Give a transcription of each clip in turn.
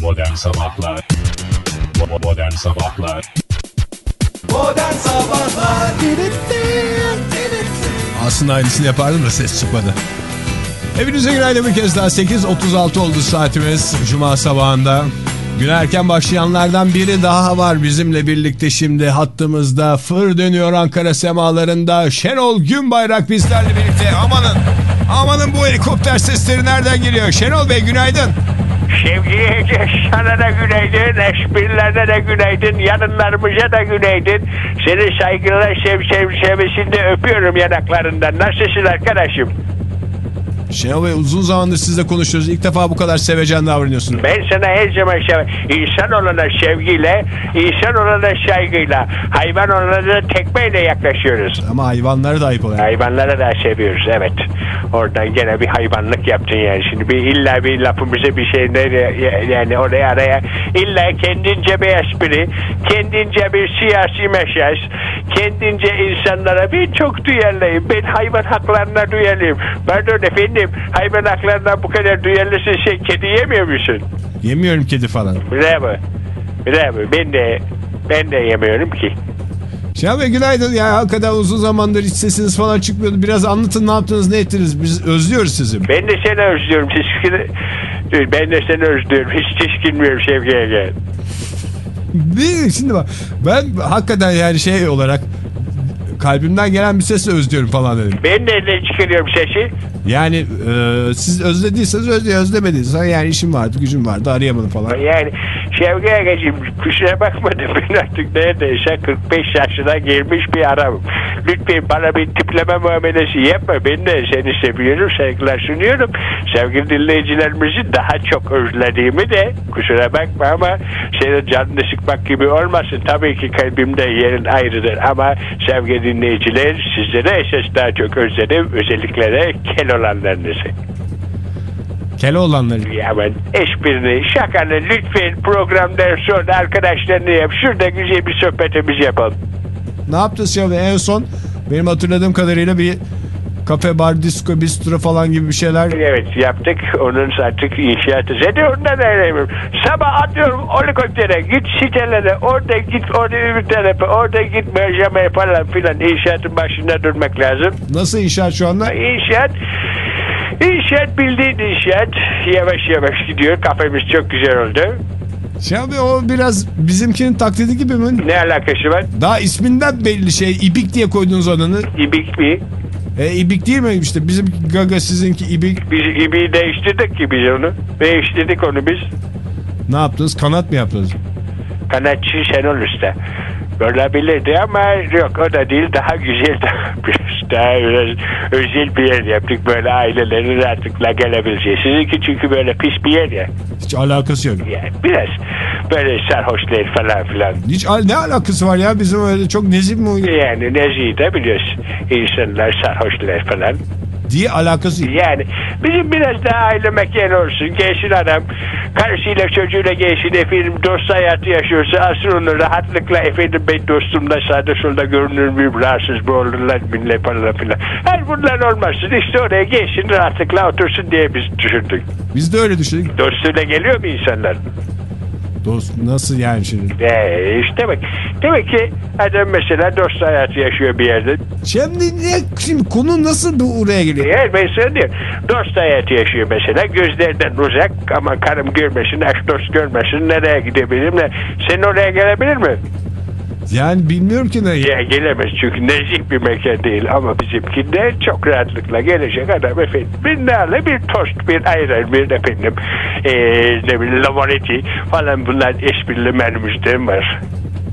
Modern Sabahlar Modern Sabahlar Modern Sabahlar Aslında aynısını yapardım da ses çıkmadı. Hepinize günaydın bir kez daha 8.36 oldu saatimiz Cuma sabahında. Gün erken başlayanlardan biri daha var bizimle birlikte şimdi hattımızda. Fır dönüyor Ankara semalarında. Şenol Günbayrak bizlerle birlikte. Amanın, amanın bu helikopter sesleri nereden geliyor? Şenol Bey günaydın. Sevgili sana da günaydın, eşbirlerine de günaydın, yanınlarımıza da günaydın. Seni saygıyla sev sev sevesinde öpüyorum yanaklarından. Nasılsın arkadaşım? Şenol Bey uzun zamandır sizle konuşuyoruz. İlk defa bu kadar sevecen davranıyorsunuz. Ben sana her zaman sev insan olana sevgiyle, insan olana saygıyla, hayvan olana da tekmeyle yaklaşıyoruz. Ama hayvanları da ayıp oluyor. Hayvanlara da seviyoruz evet. Oradan gene bir hayvanlık yaptın yani. Şimdi bir illa bir lafımıza bir şey ne- yani oraya araya illa kendince bir espri, kendince bir siyasi mesaj, kendince insanlara bir çok duyarlıyım. Ben hayvan haklarına duyarlıyım. Pardon efendim hayvan haklarına bu kadar duyarlısın sen kedi yemiyor musun? Yemiyorum kedi falan. Bravo. Bravo. Ben de ben de yemiyorum ki. Şenol Bey günaydın. Ya hakikaten uzun zamandır hiç sesiniz falan çıkmıyordu. Biraz anlatın ne yaptınız ne ettiniz. Biz özlüyoruz sizi. Ben de seni özlüyorum. Tiskin... Ben de seni özlüyorum. Hiç tiskinmiyorum Şevki Ege. Bir, şimdi bak ben hakikaten yani şey olarak kalbimden gelen bir sesle özlüyorum falan dedim. Ben de çıkarıyorum sesi? Yani e, siz özlediyseniz özle, özlemediyseniz yani işim vardı gücüm vardı arayamadım falan. Yani Şevki Ege'ciğim kusura bakma da ben artık neredeyse 45 yaşına girmiş bir adamım. Lütfen bana bir tipleme muamelesi yapma. Ben de seni seviyorum, saygılar sunuyorum. Sevgili dinleyicilerimizi daha çok özlediğimi de kusura bakma ama senin canını sıkmak gibi olmasın. Tabii ki kalbimde yerin ayrıdır ama sevgili dinleyiciler sizlere esas daha çok özledim. Özellikle de kel olanları. Ya ben esprini, şakanı lütfen programdan sonra arkadaşlarını yap. Şurada güzel bir sohbetimizi yapalım. Ne yaptınız Bey? En son benim hatırladığım kadarıyla bir kafe, bar, disco, bistro falan gibi bir şeyler. Evet yaptık. Onun artık inşaatı. Zaten ondan ayrılmıyorum. Sabah atıyorum helikoptere. Git sitelere. Orada git orada bir tarafa. Orada git merceme falan filan. İnşaatın başında durmak lazım. Nasıl inşaat şu anda? İnşaat İnşaat bildiğin inşaat yavaş yavaş gidiyor. Kafemiz çok güzel oldu. Şenol Bey o biraz bizimkinin taklidi gibi mi? Ne alakası var? Daha isminden belli şey. İbik diye koydunuz adını. İbik mi? E, ibik değil mi işte bizim gaga sizinki ibik. Biz gibi değiştirdik ki biz onu. Değiştirdik onu biz. Ne yaptınız? Kanat mı yaptınız? Kanatçı Şenol Usta. Olabilirdi ama yok o da değil daha güzel biraz daha özel bir yer yaptık böyle ailelerin rahatlıkla gelebileceği. Sizinki çünkü böyle pis bir yer ya. Hiç alakası yok. Yani biraz böyle sarhoşlar falan filan. Hiç al ne alakası var ya bizim öyle çok nezih mi Yani Nezihi de biliyorsun. İnsanlar sarhoşlar falan. Diye alakası yok. Yani bizim biraz daha aile mekanı olsun. Gelsin adam karısıyla çocuğuyla gelsin efendim dost hayatı yaşıyorsa asıl onu rahatlıkla efendim ben dostumla sağda solda görünür müyüm rahatsız mı olurlar millet falan filan. Her bunlar olmasın işte oraya gelsin rahatlıkla otursun diye biz düşündük. Biz de öyle düşündük. Dostuyla geliyor mu insanlar? Dost nasıl yani şimdi? Ee, işte bak demek ki adam mesela dost hayatı yaşıyor bir yerde. Şimdi ne şimdi konu nasıl bu oraya geliyor? Eğer ben sana diyorum dost hayatı yaşıyor mesela gözlerden uzak ama karım görmesin aşk dost görmesin nereye gidebilirim ne sen oraya gelebilir mi? Yani bilmiyorum ki ne. Ya gelemez çünkü nezih bir mekan değil ama bizimkinde çok rahatlıkla gelecek adam efendim bir nane bir tost bir ayran bir efendim ee, ne bileyim lavareti falan bunlar esprili menümüzde var.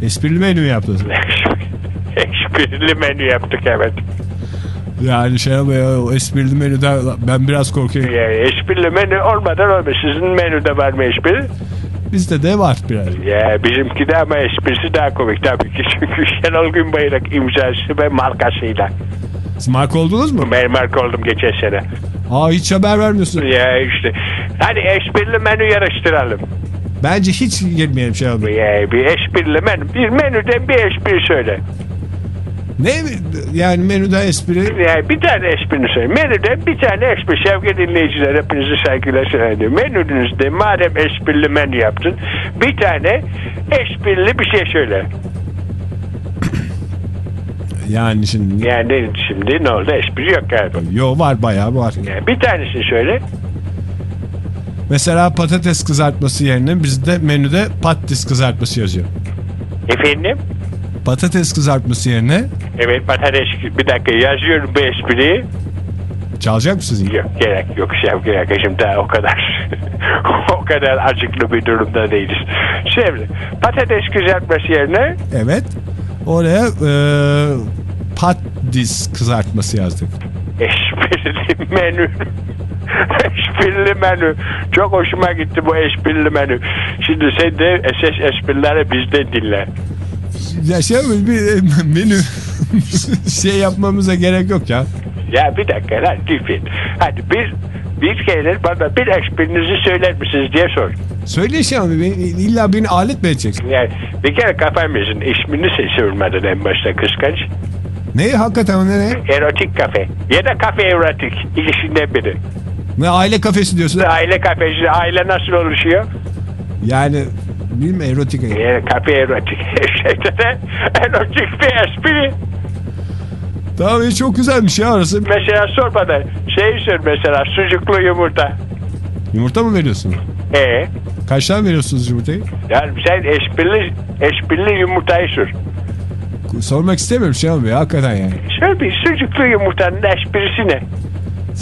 Esprili menü yaptınız? esprili menü yaptık evet. Yani şey ama ya, o esprili menüden ben biraz korkuyorum. Yani esprili menü olmadan olmaz. Sizin menüde var mı espri? Bizde de var biraz. Ya bizimki de ama esprisi daha komik tabii ki. Çünkü Şenol Günbayrak imzası ve markasıyla. Siz marka oldunuz mu? Ben marka oldum geçen sene. Aa hiç haber vermiyorsun. Ya işte. Hadi esprili menü yarıştıralım. Bence hiç girmeyelim şey abi. Ya bir esprili menü. Bir menüden bir espri söyle. Ne yani menüde espri? Yani bir tane esprini söyleyeyim. Menüde bir tane espri. Sevgili dinleyiciler hepinizi saygıyla seyrediyorum. Menünüzde madem esprili menü yaptın bir tane esprili bir şey söyle. Yani şimdi Yani şimdi ne oldu? Espri yok galiba. yo var bayağı var. Yani bir tanesini söyle. Mesela patates kızartması yerine bizde menüde patates kızartması yazıyor. Efendim? Patates kızartması yerine Evet patates. Bir dakika yazıyorum bu espriyi. çalacak mısınız? Yok gerek yok sevgili arkadaşım daha o kadar o kadar acıklı bir durumda değiliz. Şimdi patates kızartması yerine Evet. Oraya e, patates kızartması yazdık. esprili menü. esprili menü. Çok hoşuma gitti bu esprili menü. Şimdi sen de SS esprileri bizden dinle. Ya şey mi, bir menü şey yapmamıza gerek yok ya. Ya bir dakika lan lütfen. Hadi bir bir kere bana bir esprinizi söyler misiniz diye sor. Söyle şey abi beni, illa beni alet mi edeceksin? Yani bir kere kafamızın ismini seçilmeden en başta kıskanç. Ne hakikaten ne? Erotik kafe. Ya da kafe erotik. İkisinden biri. Ne aile kafesi diyorsun? Aile kafesi. Aile nasıl oluşuyor? Yani bilmiyorum erotik. Yani kafe erotik. Şeyde de erotik bir espri. Tamam iyi, çok güzelmiş ya orası. Mesela sor bana. Şey sor mesela sucuklu yumurta. Yumurta mı veriyorsun? E Kaç tane veriyorsunuz yumurtayı? yani sen esprili, esprili yumurtayı sor. Sormak istemiyorum şey abi hakikaten yani. Sor bir sucuklu yumurtanın esprisi ne?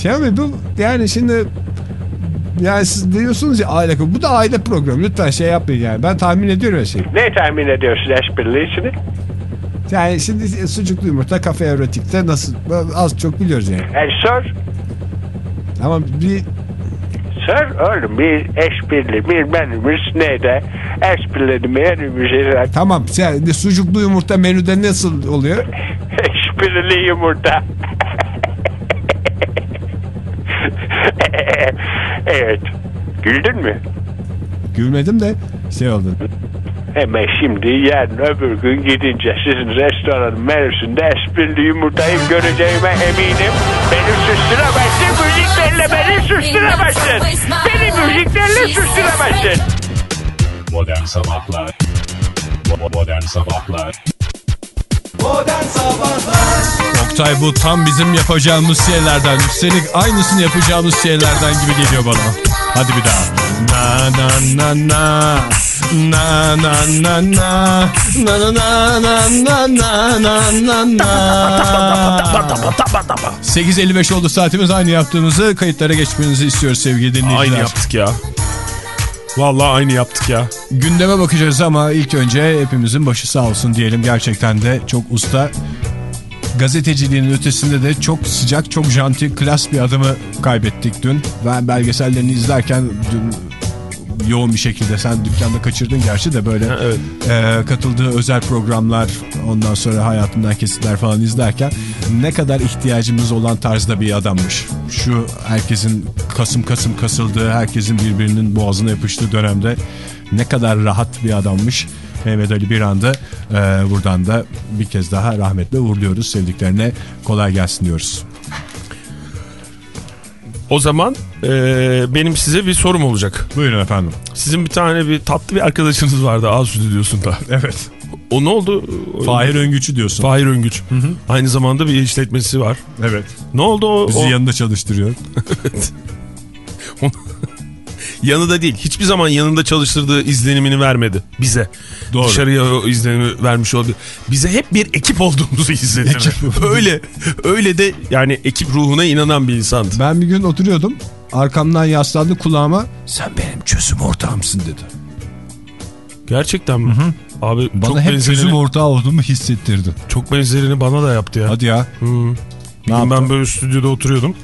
Şey abi bu yani şimdi yani siz diyorsunuz ya aile bu da aile programı lütfen şey yapmayın yani ben tahmin ediyorum her şeyi. Ne tahmin ediyorsun esprili içini? Yani şimdi sucuklu yumurta kafe erotikte nasıl az çok biliyoruz yani. Yani sor. Ama bir Sor oğlum bir esprili bir menümüz neydi? Esprili menümüz tamam yani sucuklu yumurta menüde nasıl oluyor? Esprili yumurta. Evet. Güldün mü? Gülmedim de şey oldu. Hemen şimdi yarın öbür gün gidince sizin restoranın menüsünde esprili yumurtayı göreceğime eminim. Beni susturamazsın, müziklerle beni susturamazsın. Beni müziklerle susturamazsın. Modern Sabahlar Modern Sabahlar Modern Sabahlar Oktay bu tam bizim yapacağımız şeylerden. Üstelik aynısını yapacağımız şeylerden gibi geliyor bana. Hadi bir daha. Na na na na. Na na na na. Na na na na na na na na na. 8.55 oldu saatimiz aynı yaptığımızı kayıtlara geçmenizi istiyoruz sevgili dinleyiciler. Aynı yaptık ya. Vallahi aynı yaptık ya. Gündeme bakacağız ama ilk önce hepimizin başı sağ olsun diyelim. Gerçekten de çok usta. Gazeteciliğin ötesinde de çok sıcak, çok janti, klas bir adamı kaybettik dün. Ben belgesellerini izlerken dün yoğun bir şekilde sen dükkanda kaçırdın gerçi de böyle evet. e, katıldığı özel programlar ondan sonra hayatından kesitler falan izlerken ne kadar ihtiyacımız olan tarzda bir adammış. Şu herkesin kasım kasım kasıldığı herkesin birbirinin boğazına yapıştığı dönemde ne kadar rahat bir adammış. Mehmet Ali bir anda e, buradan da bir kez daha rahmetle uğurluyoruz. Sevdiklerine kolay gelsin diyoruz. O zaman e, benim size bir sorum olacak. Buyurun efendim. Sizin bir tane bir tatlı bir arkadaşınız vardı A Stüdyosu'nda. Evet. O ne oldu? Fahir Öngüç'ü diyorsun. Fahir Öngüç. Aynı zamanda bir işletmesi var. evet. Ne oldu o? Bizi o yanında çalıştırıyor. yanında değil. Hiçbir zaman yanında çalıştırdığı izlenimini vermedi bize. Doğru. Dışarıya o izlenimi vermiş oldu. Bize hep bir ekip olduğumuzu hissettirdi. öyle öyle de yani ekip ruhuna inanan bir insandı. Ben bir gün oturuyordum. Arkamdan yaslandı kulağıma. Sen benim çözüm ortağımsın dedi. Gerçekten mi? Abi Bana çok hep benzerini, çözüm ortağı olduğumu hissettirdi. çok benzerini bana da yaptı ya. Hadi ya. Hı. Ne ben böyle stüdyoda oturuyordum.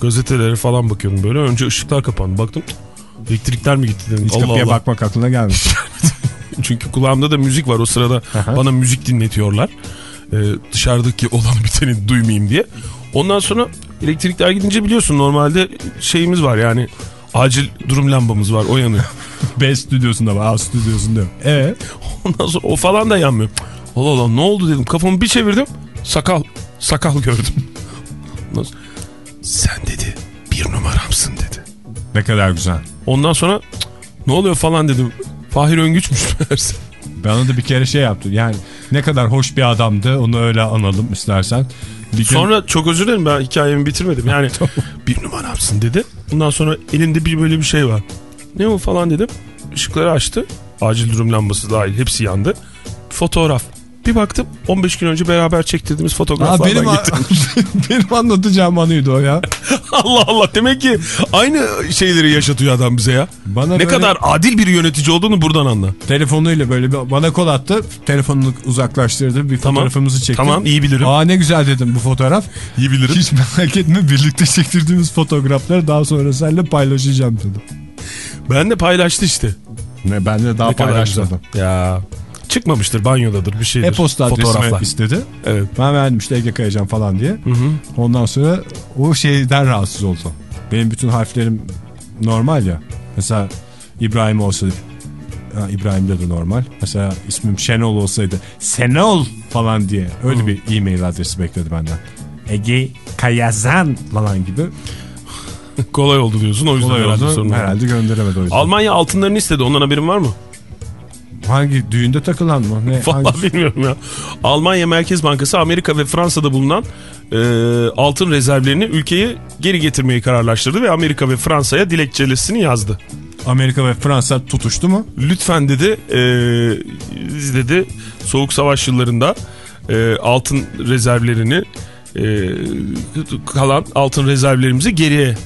Gazetelere falan bakıyordum böyle. Önce ışıklar kapandı. Baktım elektrikler mi gitti dedim. Hiç Allah kapıya Allah. bakmak aklına gelmiş. Çünkü kulağımda da müzik var o sırada. Aha. Bana müzik dinletiyorlar. Ee, dışarıdaki olan biteni duymayayım diye. Ondan sonra elektrikler gidince biliyorsun normalde şeyimiz var yani acil durum lambamız var o yanıyor. B stüdyosunda var. A stüdyosunda. Evet. Ondan sonra o falan da yanmıyor. Allah Allah ne oldu dedim kafamı bir çevirdim. sakal sakal gördüm. Sen dedi bir numaramsın dedi. Ne kadar güzel. Ondan sonra "Cık, ne oluyor falan dedim. Fahir Öngüçmüş meğerse. Bana da bir kere şey yaptı. Yani ne kadar hoş bir adamdı. Onu öyle analım istersen. Bir gün- Sonra çok özür dilerim ben hikayemi bitirmedim. Yani bir numaramsın dedi. Bundan sonra elinde bir böyle bir şey var. Ne o falan dedim. Işıkları açtı. Acil durum lambası dahil hepsi yandı. Fotoğraf. Bir baktım 15 gün önce beraber çektirdiğimiz Aa, fotoğraflardan benim, gitti. benim anlatacağım anıydı o ya. Allah Allah demek ki aynı şeyleri yaşatıyor adam bize ya. Bana ne böyle kadar adil bir yönetici olduğunu buradan anla. telefonuyla böyle bir bana kol attı. Telefonunu uzaklaştırdı. Bir Tamam. fotoğrafımızı çekti. Tamam, iyi bilirim. Aa ne güzel dedim bu fotoğraf. İyi bilirim. Hiç merak etme birlikte çektirdiğimiz fotoğrafları daha sonra seninle paylaşacağım dedi. Ben de paylaştı işte. Ne ben de daha Ne paylaşmadım. Ya çıkmamıştır banyodadır bir şeydir. E-posta adresimi Fotoğraflar. istedi. Evet. Ben verdim işte Ege Kayacan falan diye. Hı hı. Ondan sonra o şeyden rahatsız oldu. Benim bütün harflerim normal ya. Mesela İbrahim olsaydı ha, İbrahim'de de normal. Mesela ismim Şenol olsaydı Senol falan diye öyle bir e-mail adresi bekledi benden. Ege Kayazan falan gibi. Kolay oldu diyorsun o yüzden Kolay oldu. Herhalde gönderemedi o yüzden. Almanya altınlarını istedi ondan haberin var mı? Hangi düğünde takılan mı? Ne, Vallahi hangi- bilmiyorum ya. Almanya Merkez Bankası Amerika ve Fransa'da bulunan e, altın rezervlerini ülkeye geri getirmeyi kararlaştırdı ve Amerika ve Fransa'ya dilekçesini yazdı. Amerika ve Fransa tutuştu mu? Lütfen dedi e, dedi soğuk savaş yıllarında e, altın rezervlerini e, kalan altın rezervlerimizi geriye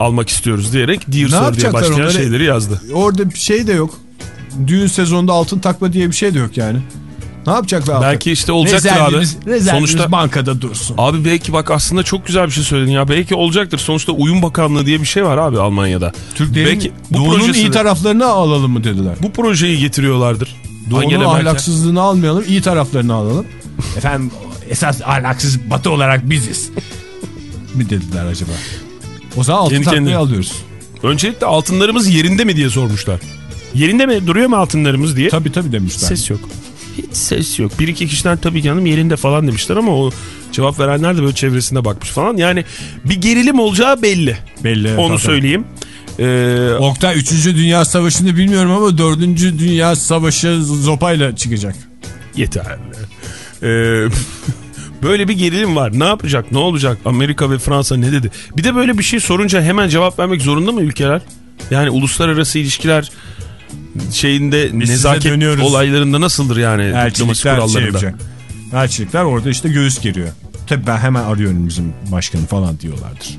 almak istiyoruz diyerek Dear Sir diye başlayan onları? şeyleri yazdı. Orada bir şey de yok. Düğün sezonunda altın takma diye bir şey de yok yani. Ne yapacaklar? Belki işte olacaktır rezervimiz, abi. Rezervimiz Sonuçta bankada dursun. Abi belki bak aslında çok güzel bir şey söyledin ya. Belki olacaktır. Sonuçta uyum bakanlığı diye bir şey var abi Almanya'da. Türklerin belki bu doğunun iyi taraflarını alalım mı dediler. Bu projeyi getiriyorlardır. Doğunun Angela ahlaksızlığını almayalım, iyi taraflarını alalım. Efendim esas ahlaksız batı olarak biziz. mi dediler acaba? O zaman altın Kendi takmayı kendine. alıyoruz. Öncelikle altınlarımız yerinde mi diye sormuşlar. Yerinde mi duruyor mu altınlarımız diye. Tabii tabii demişler. Ses yok. Hiç ses yok. Bir iki kişiden tabii canım yerinde falan demişler ama o cevap verenler de böyle çevresinde bakmış falan. Yani bir gerilim olacağı belli. Belli. Onu zaten. söyleyeyim. Ee, Oktay 3. Dünya Savaşı'nı bilmiyorum ama 4. Dünya Savaşı zopayla çıkacak. yeterli. Ee, böyle bir gerilim var. Ne yapacak? Ne olacak? Amerika ve Fransa ne dedi? Bir de böyle bir şey sorunca hemen cevap vermek zorunda mı ülkeler? Yani uluslararası ilişkiler şeyinde Biz nezaket dönüyoruz. olaylarında nasıldır yani şey kurallarında? yapacak. Elçilikler orada işte göğüs geriyor. Tabii ben hemen arıyorum bizim başkanı falan diyorlardır.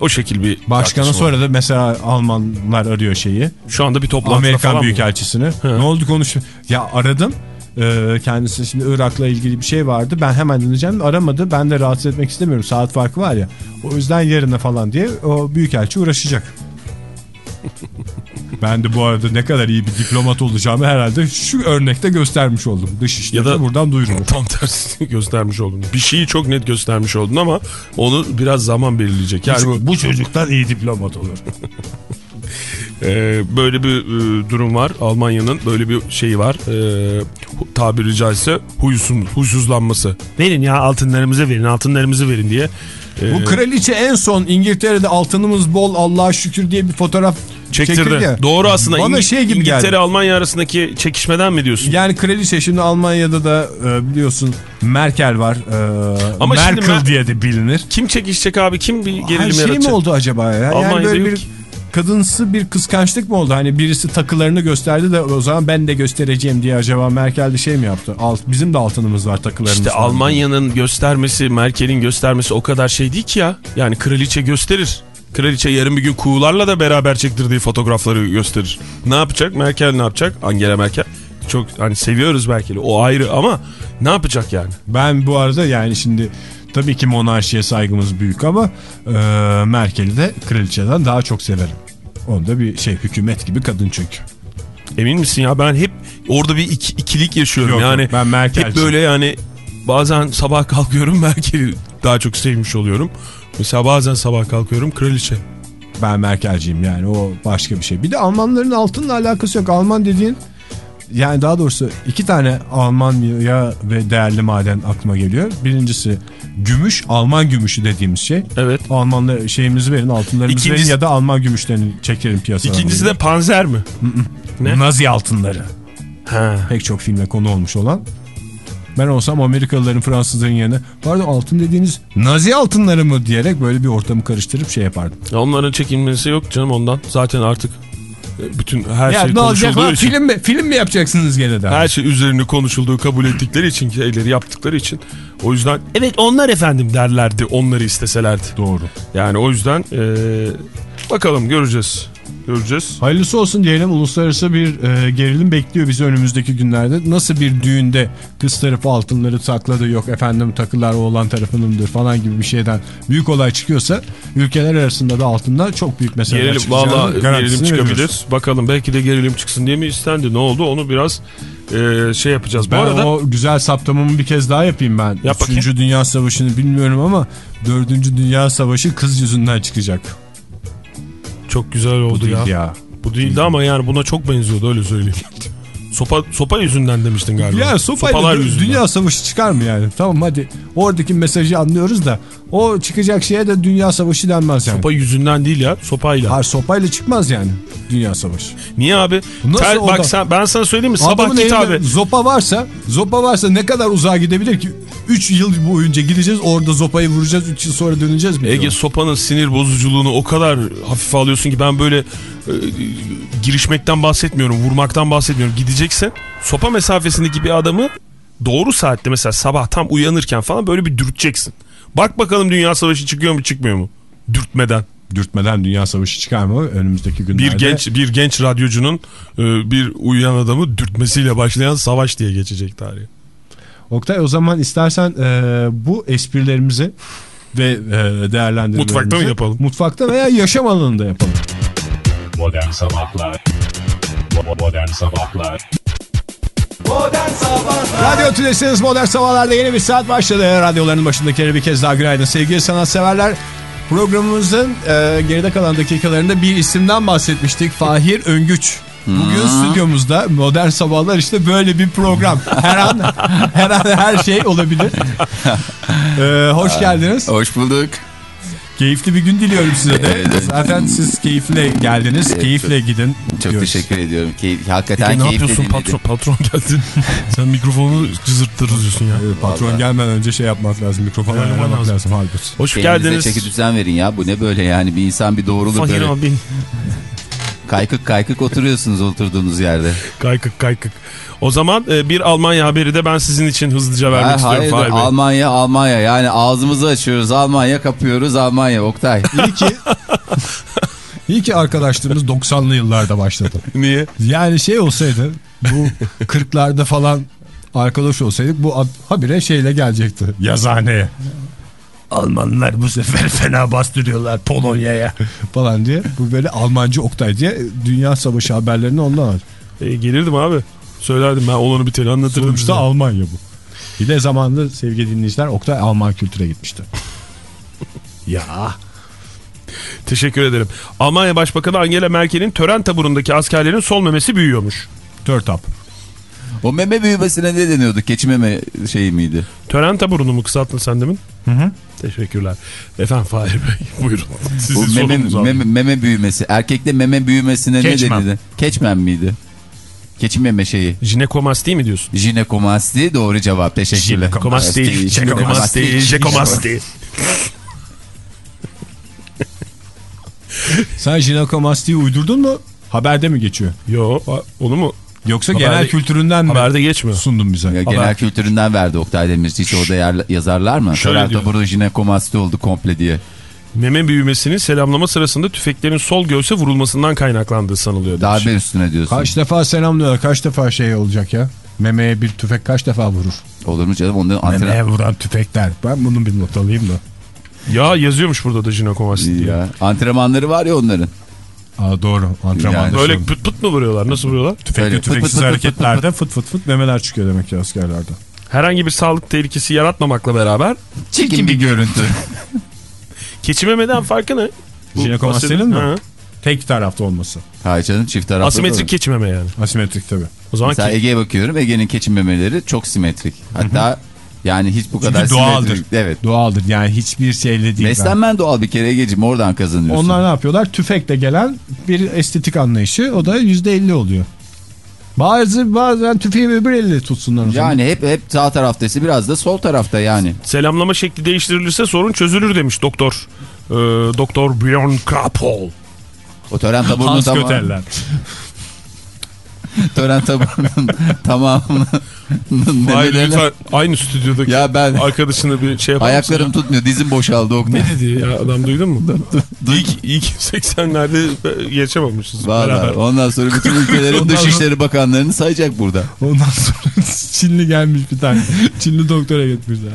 O, şekil bir var. sonra da mesela Almanlar arıyor şeyi. Şu anda bir toplantıda Amerikan? Büyükelçisini. He. Ne oldu konuş? Ya aradım. Ee, kendisi şimdi Irak'la ilgili bir şey vardı. Ben hemen dinleyeceğim. Aramadı. Ben de rahatsız etmek istemiyorum. Saat farkı var ya. O yüzden yarına falan diye o büyükelçi uğraşacak. ben de bu arada ne kadar iyi bir diplomat olacağımı herhalde şu örnekte göstermiş oldum. Dışişleri Ya da- buradan duyurulur. Tam tersini göstermiş oldun. Bir şeyi çok net göstermiş oldun ama onu biraz zaman belirleyecek. Yani bu, bu çocuktan iyi diplomat olur. e, böyle bir e, durum var. Almanya'nın böyle bir şeyi var. E, hu- tabiri caizse huysuz, huysuzlanması. Verin ya altınlarımızı verin altınlarımızı verin diye. E, Bu kraliçe en son İngiltere'de altınımız bol Allah'a şükür diye bir fotoğraf çektirdi. çektirdi ya. Doğru aslında. Bana İngi- şey gibi İngiltere geldi. Almanya arasındaki çekişmeden mi diyorsun? Yani kraliçe şimdi Almanya'da da e, biliyorsun Merkel var. E, Ama Merkel Mer- diye de bilinir. Kim çekişecek abi? Kim bir gerilim şey mi yaratacak? oldu acaba ya? Yani Almanya'da böyle yok bir ki. Kadınsı bir kıskançlık mı oldu? Hani birisi takılarını gösterdi de o zaman ben de göstereceğim diye acaba Merkel de şey mi yaptı? Alt, bizim de altınımız var takılarımız İşte. Almanya'nın göstermesi, Merkel'in göstermesi o kadar şey değil ki ya. Yani kraliçe gösterir. Kraliçe yarın bir gün kuğularla da beraber çektirdiği fotoğrafları gösterir. Ne yapacak? Merkel ne yapacak? Angela Merkel. Çok hani seviyoruz Merkel'i. O ayrı ama ne yapacak yani? Ben bu arada yani şimdi tabii ki monarşiye saygımız büyük ama e, Merkel'i de kraliçeden daha çok severim. Onda bir şey hükümet gibi kadın çünkü. Emin misin ya? Ben hep orada bir iki- ikilik yaşıyorum. Yok, yani ben Merkel'ciyim. hep böyle yani bazen sabah kalkıyorum Merkel'i daha çok sevmiş oluyorum. Mesela bazen sabah kalkıyorum kraliçe. Ben Merkel'ciyim yani o başka bir şey. Bir de Almanların altınla alakası yok. Alman dediğin yani daha doğrusu iki tane Almanya ve değerli maden aklıma geliyor. Birincisi gümüş, Alman gümüşü dediğimiz şey. Evet. Almanlar şeyimizi verin, altınlarımızı İkincisi- verin ya da Alman gümüşlerini çekelim piyasaya. İkincisi de panzer mi? ne? Nazi altınları. Ha. Pek çok filme konu olmuş olan. Ben olsam Amerikalıların Fransızların yerine pardon altın dediğiniz Nazi altınları mı diyerek böyle bir ortamı karıştırıp şey yapardım. Ya Onların çekinmesi yok canım ondan. Zaten artık bütün her ya şey ne olacak lan için. film mi, film mi yapacaksınız gene de? Her şey üzerine konuşulduğu kabul ettikleri için şeyleri yaptıkları için. O yüzden evet onlar efendim derlerdi onları isteselerdi. Doğru. Yani o yüzden e, bakalım göreceğiz. Göreceğiz. Hayırlısı olsun diyelim. Uluslararası bir e, gerilim bekliyor bizi önümüzdeki günlerde. Nasıl bir düğünde kız tarafı altınları sakladı yok efendim takılar oğlan tarafınındır falan gibi bir şeyden büyük olay çıkıyorsa ülkeler arasında da altında çok büyük meseleler Gerilim çıkacağını valla gerilim çıkabilir. veriyoruz. Bakalım belki de gerilim çıksın diye mi istendi? Ne oldu? Onu biraz e, şey yapacağız. Ben Bu arada o güzel saptamamı bir kez daha yapayım ben. Yap bakayım. Üçüncü Dünya Savaşı'nı bilmiyorum ama Dördüncü Dünya Savaşı kız yüzünden çıkacak. Çok güzel Bu oldu değil ya. ya. Bu değildi ama yani buna çok benziyordu öyle söyleyeyim. Sopa sopa yüzünden demiştin galiba. Ya sopayla Sopalar dü- yüzünden. dünya savaşı çıkar mı yani? Tamam hadi oradaki mesajı anlıyoruz da o çıkacak şeye de dünya savaşı denmez yani. Sopa yüzünden değil ya sopayla. Hayır sopayla çıkmaz yani dünya savaşı. Niye abi? Nasıl Ter- bak sen, ben sana söyleyeyim mi? Sabah git abi. zopa varsa zopa varsa ne kadar uzağa gidebilir ki? 3 yıl boyunca gideceğiz orada zopayı vuracağız 3 yıl sonra döneceğiz mi? Ege sopanın sinir bozuculuğunu o kadar hafife alıyorsun ki ben böyle e, girişmekten bahsetmiyorum, vurmaktan bahsetmiyorum. Gideceksin. Sopa mesafesindeki bir adamı doğru saatte mesela sabah tam uyanırken falan böyle bir dürteceksin. Bak bakalım dünya savaşı çıkıyor mu çıkmıyor mu? Dürtmeden. Dürtmeden dünya savaşı çıkar mı önümüzdeki günlerde? Bir genç bir genç radyocunun e, bir uyuyan adamı dürtmesiyle başlayan savaş diye geçecek tarihi. Oktay o zaman istersen e, bu esprilerimizi ve e, değerlendirmelerimizi Mutfakta mı yapalım? Mutfakta veya yaşam alanında yapalım. Modern Sabahlar Modern Sabahlar Modern Sabahlar Radyo Tülesi'niz Modern Sabahlar'da yeni bir saat başladı. Radyoların başındakilere bir kez daha günaydın sevgili sanatseverler. Programımızın e, geride kalan dakikalarında bir isimden bahsetmiştik. Fahir Öngüç. Bugün stüdyomuzda Modern Sabahlar işte böyle bir program. Her an her an her şey olabilir. E, hoş geldiniz. Hoş bulduk. Keyifli bir gün diliyorum size de. Evet. Zaten siz keyifle geldiniz. Evet, keyifle gidin. Çok diyoruz. teşekkür ediyorum. Keyif, hakikaten Ege ne keyifli yapıyorsun dinledim. patron? Patron geldi. Sen mikrofonu cızırttırıyorsun ya. Evet, Patron Vallahi. gelmeden önce şey yapmak lazım. Mikrofonu Evet, ayarlamak lazım. lazım. Halbuki. Hoş Kendinize geldiniz. çeki düzen verin ya. Bu ne böyle yani bir insan bir doğrulur Fahir böyle. abi. Kaykık kaykık oturuyorsunuz oturduğunuz yerde. Kaykık kaykık. O zaman e, bir Almanya haberi de ben sizin için hızlıca vermek Ha, istiyorum hayır, Fahir Bey. Almanya Almanya yani ağzımızı açıyoruz Almanya kapıyoruz Almanya Oktay. İyi ki İyi ki arkadaşlarımız 90'lı yıllarda başladı. Niye? Yani şey olsaydı bu 40'larda falan arkadaş olsaydık bu habire şeyle gelecekti yazhaneye. Almanlar bu sefer fena bastırıyorlar Polonya'ya falan diye. Bu böyle Almancı Oktay diye Dünya Savaşı haberlerini ondan alır. E, gelirdim abi. Söylerdim ben olanı biteni anlatırdım Sonuçta size. Almanya bu. Bir de zamanında sevgili dinleyiciler Oktay Alman kültüre gitmişti. ya Teşekkür ederim. Almanya Başbakanı Angela Merkel'in tören taburundaki askerlerin sol memesi büyüyormuş. Törtap. O meme büyümesine ne deniyordu? Keçi meme şeyi miydi? Tören taburunu mu kısalttın sen demin? Hı hı. Teşekkürler. Efendim Fahir Bey buyurun. Sizin meme, sorunuz abi. meme, meme büyümesi. Erkekte meme büyümesine Keçmem. ne denildi? Keçmen miydi? Keçi meme şeyi. Jinekomasti mi diyorsun? Jinekomasti doğru cevap. Teşekkürler. Jinekomasti, jinekomasti, jinekomasti. Sen jinekomastiği uydurdun mu? Haberde mi geçiyor? Yo onu mu? Yoksa Haberde- genel kültüründen mi Haberde geçmiyor. sundun bize? Ya, genel kültüründen verdi Oktay Demirci. Hiç orada yer- yazarlar mı? Şöyle burada jinekomasti oldu komple diye. Meme büyümesinin selamlama sırasında tüfeklerin sol göğse vurulmasından kaynaklandığı sanılıyor. Darbe üstüne diyorsun. Kaç defa selamlıyorlar? Kaç defa şey olacak ya? Memeye bir tüfek kaç defa vurur? Olur mu canım? Onların antren... Memeye vuran tüfekler. Ben bunun bir not alayım da. Ya yazıyormuş burada da jinekomasti diye. Ya, antrenmanları var ya onların. Aa, doğru. Antrenmanda. Yani Böyle şu- pıt pıt mı vuruyorlar? Nasıl vuruyorlar? tüfekli Öyle tüfeksiz fıt hareketlerde fıt fıt fıt memeler çıkıyor demek ki askerlerde. Herhangi bir sağlık tehlikesi yaratmamakla beraber Çirkin bir görüntü. keçi memeden farkı ne? Bahsedin- mi? Ha. Tek tarafta olması. Hayır canım çift taraflı. Asimetrik geçmeme yani. Asimetrik tabii. O zaman Mesela ki, Ege'ye bakıyorum. Ege'nin keçin memeleri çok simetrik. Hatta yani hiç bu kadar Çünkü doğaldır. simetrik. Evet. Doğaldır yani hiçbir şeyle değil. Beslenmen doğal bir kere Ege'cim oradan kazanıyorsun. Onlar ne yapıyorlar? Tüfekle gelen bir estetik anlayışı. O da %50 oluyor. Bazı bazen tüfeği öbür elle tutsunlar. Yani hep hep sağ taraftaysa biraz da sol tarafta yani. selamlama şekli değiştirilirse sorun çözülür demiş doktor. Ee, doktor Björn Krapol. O tören tamamı, Göterler. tören taburunun tamamını Hayır memelerine- lütfen aynı stüdyodaki Ya ben arkadaşını bir şey yapar ayaklarım tutmuyor dizim boşaldı Oktay. Ne dedi ya adam duydun mu? iyi, iyi ki 80'lerde yaşamamışız. Vallahi beraber. ondan sonra bütün ülkelerin dışişleri bakanlarını sayacak burada. Ondan sonra Çinli gelmiş bir tane. Çinli doktora gitmişler.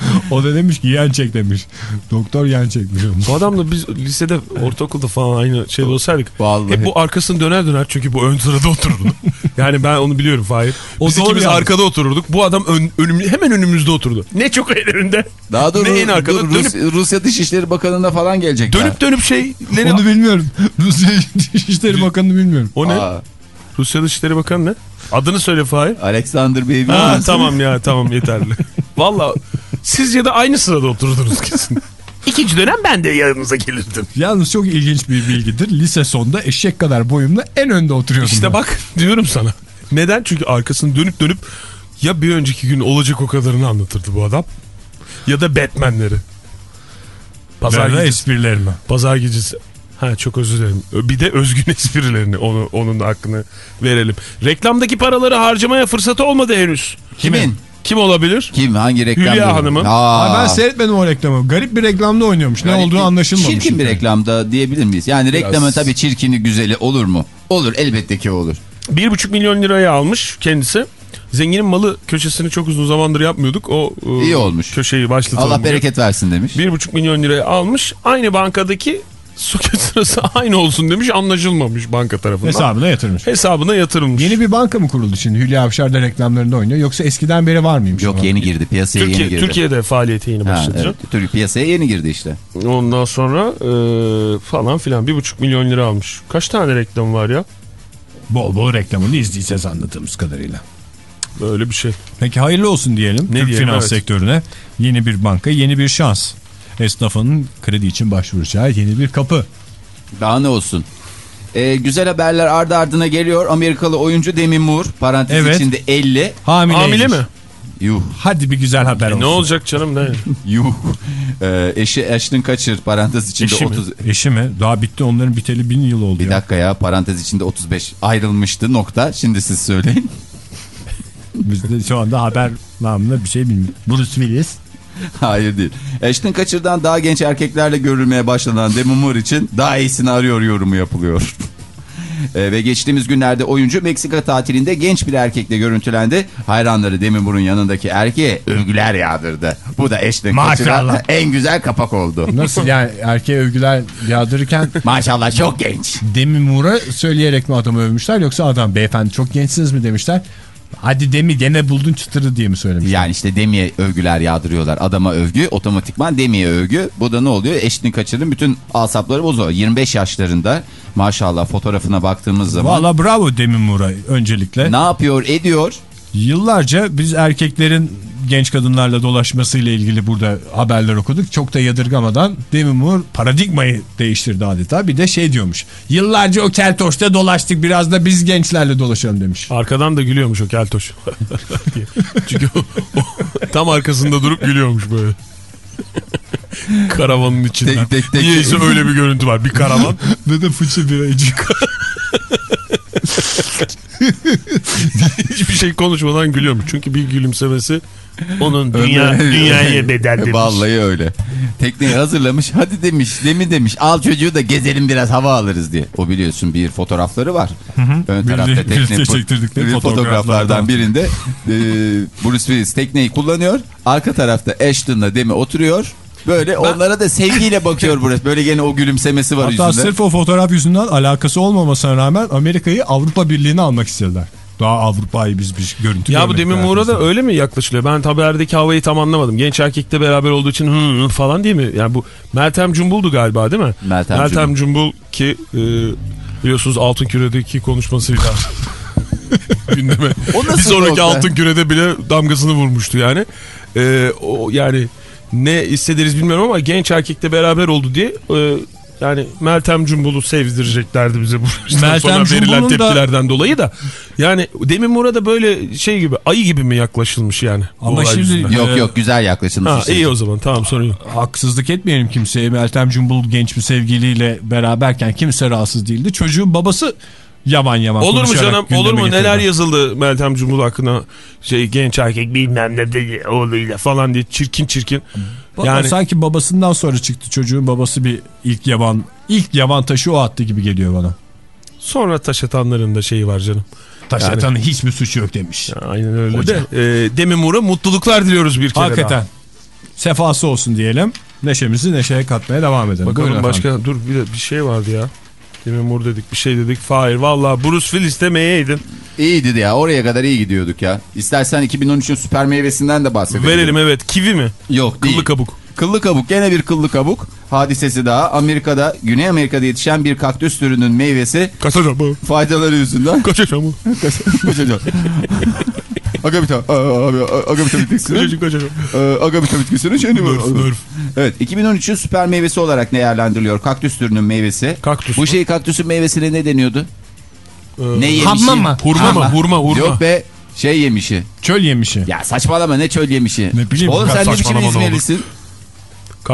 O da demiş ki yan çek demiş. Doktor yan çekmiş. Bu adamla biz lisede, ortaokulda falan aynı şeyde olsaydık. Vallahi. Hep bu arkasını döner döner çünkü bu ön sırada otururdu. yani ben onu biliyorum Fahir. O Biz ikimiz yalnız. arkada otururduk. Bu adam ön, önüm, hemen önümüzde oturdu. Ne çok önünde. Daha doğru Ne en arkada? dur, Rus- Dönüp- Rusya Dışişleri Bakanı'na falan gelecek. Dönüp dönüp şeyleri... Onu bilmiyorum. Rusya Dışişleri Bakanı'nı bilmiyorum. O ne? Aa, Rusya Dışişleri Bakanı ne? Adını söyle Fahir. Alexander Bey Ha, bilmez. tamam ya tamam yeterli. Valla sizce de aynı sırada oturdunuz kesin. İkinci dönem ben de yanınıza gelirdim. Yalnız çok ilginç bir bilgidir. Lise sonunda eşek kadar boyumla en önde oturuyordum. İşte ben. bak diyorum sana. Neden? Çünkü arkasını dönüp dönüp ya bir önceki gün olacak o kadarını anlatırdı bu adam. Ya da Batman'leri. Pazar gecesi. esprilerimi. Pazar gecesi. Ha çok özür dilerim. Bir de özgün esprilerini onu, onun da hakkını verelim. Reklamdaki paraları harcamaya fırsatı olmadı henüz. Kimin? Kim olabilir? Kim? Hangi reklam? Hülya? Hanım'ın. Ben seyretmedim o reklamı. Garip bir reklamda oynuyormuş. Ne Yani olduğu bir- anlaşılmamış. Çirkin bir şimdi. reklamda diyebilir miyiz? Yani reklamın tabii çirkini güzeli olur mu? Olur elbette ki olur. 1,5 milyon liraya almış kendisi. Zenginin malı köşesini çok uzun zamandır yapmıyorduk. O e, İyi olmuş. Köşeyi başlatalım. Allah bugün. bereket versin demiş. 1,5 milyon liraya almış. Aynı bankadaki soket sırası aynı olsun demiş. Anlaşılmamış banka tarafından. Hesabına yatırmış. Hesabına yatırılmış. Yeni bir banka mı kuruldu şimdi? Hülya Avşar da reklamlarında oynuyor. Yoksa eskiden beri var mıymış? Yok yeni girdi piyasaya Türkiye, yeni girdi. Türkiye'de faaliyete yeni başladı. evet, Türkiye piyasaya yeni girdi işte. Ondan sonra e, falan filan 1,5 milyon lira almış. Kaç tane reklam var ya? Bol bol reklamını izleyeceğiz anladığımız kadarıyla. Böyle bir şey. Peki hayırlı olsun diyelim. Ne Türk diyelim, finans evet. sektörüne. Yeni bir banka, yeni bir şans. Esnafının kredi için başvuracağı yeni bir kapı. Daha ne olsun. Ee, güzel haberler ardı ardına geliyor. Amerikalı oyuncu Demi Moore parantez Evet. içinde 50. Hamile. Hamile mi? Yuh Hadi bir güzel haber olsun. Ne olacak canım ne? yuh. Ee, eşi Ashton Kutcher parantez içinde Eşi mi? 30. Eşi mi? Daha bitti onların biteli bin yıl oldu Bir ya. dakika ya parantez içinde 35 ayrılmıştı nokta. Şimdi siz söyleyin. Biz de şu anda haber namına bir şey bilmiyoruz. Bruce Willis. Hayır değil. Ashton Kutcher'dan daha genç erkeklerle görülmeye başlanan Demi için daha iyisini arıyor yorumu yapılıyor. Ee, ve geçtiğimiz günlerde oyuncu Meksika tatilinde genç bir erkekle görüntülendi. Hayranları Demi Moore'un yanındaki erkeğe övgüler yağdırdı. Bu da Kutcher'a Maşallah. en güzel kapak oldu. Nasıl yani erkeğe övgüler yağdırırken Maşallah çok genç. Demi Moore'a söyleyerek mi adamı övmüşler yoksa adam beyefendi çok gençsiniz mi demişler. Hadi Demi gene buldun çıtırı diye mi söylemişler? Yani işte Demi'ye övgüler yağdırıyorlar. Adama övgü, otomatikman Demi'ye övgü. Bu da ne oluyor? Ashton Kutcher'ın bütün asapları bozuyor. 25 yaşlarında maşallah fotoğrafına baktığımız zaman Valla bravo Demi Moore'a öncelikle. ne yapıyor, ediyor? Yıllarca biz erkeklerin genç kadınlarla dolaşmasıyla ilgili burada haberler okuduk. Çok da yadırgamadan Demi Moore paradigmayı değiştirdi adeta. Bir de şey diyormuş. Yıllarca o keltoşta dolaştık biraz da biz gençlerle dolaşalım demiş. Arkadan da gülüyormuş o keltoş. Çünkü o, o tam arkasında durup gülüyormuş böyle. Karavanın içinden. Tek tek tek. Niyeyse öyle bir görüntü var. Bir karavan. Ve de fıçı bir ayıcık. Hiçbir şey konuşmadan gülüyormuş. Çünkü bir gülümsemesi onun dünya, dünyaya bedel demiş. Vallahi öyle. Tekneyi hazırlamış. Hadi demiş, Demi demiş. Al çocuğu da gezelim biraz hava alırız diye. O biliyorsun bir fotoğrafları var. Ön tarafta Bir- tekne çektirdikleri bir fotoğraflardan. fotoğraflardan birinde e, Bruce Willis tekneyi kullanıyor. Arka tarafta Ashton'la Demi oturuyor. Böyle onlara da sevgiyle bakıyor burası. Böyle gene o gülümsemesi var Hatta yüzünde. sırf o fotoğraf yüzünden alakası olmamasına rağmen Amerika'yı Avrupa Birliği'ne almak istediler. Daha Avrupa'yı biz bir görüntü Ya bu görmedik Demi Moore'a da hayatımızda. öyle mi yaklaşılıyor? Ben haberdeki havayı tam anlamadım. Genç erkekle beraber olduğu için hı hı falan değil mi? Yani bu Meltem Cumbul'du galiba değil mi? Meltem Cumbul ki e, biliyorsunuz Altın Küre'deki konuşmasıyla gündeme. O nasıl bir sonraki? Altın Küre'de bile damgasını vurmuştu yani. E, o yani ne hissederiz bilmiyorum ama genç erkekle beraber oldu diye e, yani Meltem Cumbul'u sevdireceklerdi bize bu Meltem sonra verilen Cumbul'un da- tepkilerden dolayı da. Yani Demi Moore'a da böyle şey gibi ayı gibi mi yaklaşılmış yani? Ama şimdi- yüzünden? Yok yok güzel yaklaşılmış. Ha, iyi o zaman tamam sorun yok. Haksızlık etmeyelim kimseye. Meltem Cumbul genç bir sevgiliyle beraberken kimse rahatsız değildi. Çocuğun babası yaman yaman Olur mu canım olur mu getirdi. neler yazıldı Meltem Cumbul hakkında şey genç erkek bilmem ne de oğluyla falan diye çirkin çirkin. Baba Yani sanki babasından sonra çıktı çocuğun babası bir ilk yaban ilk yaban taşı o attı gibi geliyor bana. sonra taş atanların da şeyi var canım. Taş Yani- atanın hiçbir suçu yok demiş. Aynen öyle Hoca. de. E, Demi Moore'a mutluluklar diliyoruz bir kere Hakikaten. daha. Sefası olsun diyelim. Neşemizi neşeye katmaya devam edelim. Bakalım Buyurun başka efendim. dur bir, bir şey vardı ya. Demi Moore dedik bir şey dedik. Hayır valla Bruce Willis demeyeydin. İyiydi ya oraya kadar iyi gidiyorduk ya. İstersen 2013'ün süper meyvesinden de bahsedelim. Verelim evet kivi mi? Yok değil. Kıllı kabuk. Kıllı kabuk gene bir kıllı kabuk hadisesi daha. Amerika'da Güney Amerika'da yetişen bir kaktüs türünün meyvesi Kaçacağım bu. faydaları yüzünden Kaçacağım bu. Agavita, agavita bitkisinin, Kaçacağım kaçacağım. agavita bitkisinin şeyini nerf. Evet 2013'ün süper meyvesi olarak değerlendiriliyor kaktüs türünün meyvesi. Kaktüs Bu şey kaktüsün meyvesine ne deniyordu? Ee, Ne yemişi? Hamma mı? Hurma mı? Hurma, hurma. Yok be şey yemişi. Çöl yemişi. Ya saçmalama ne çöl yemişi. Ne bileyim, Oğlum sen ne biçim saçmalama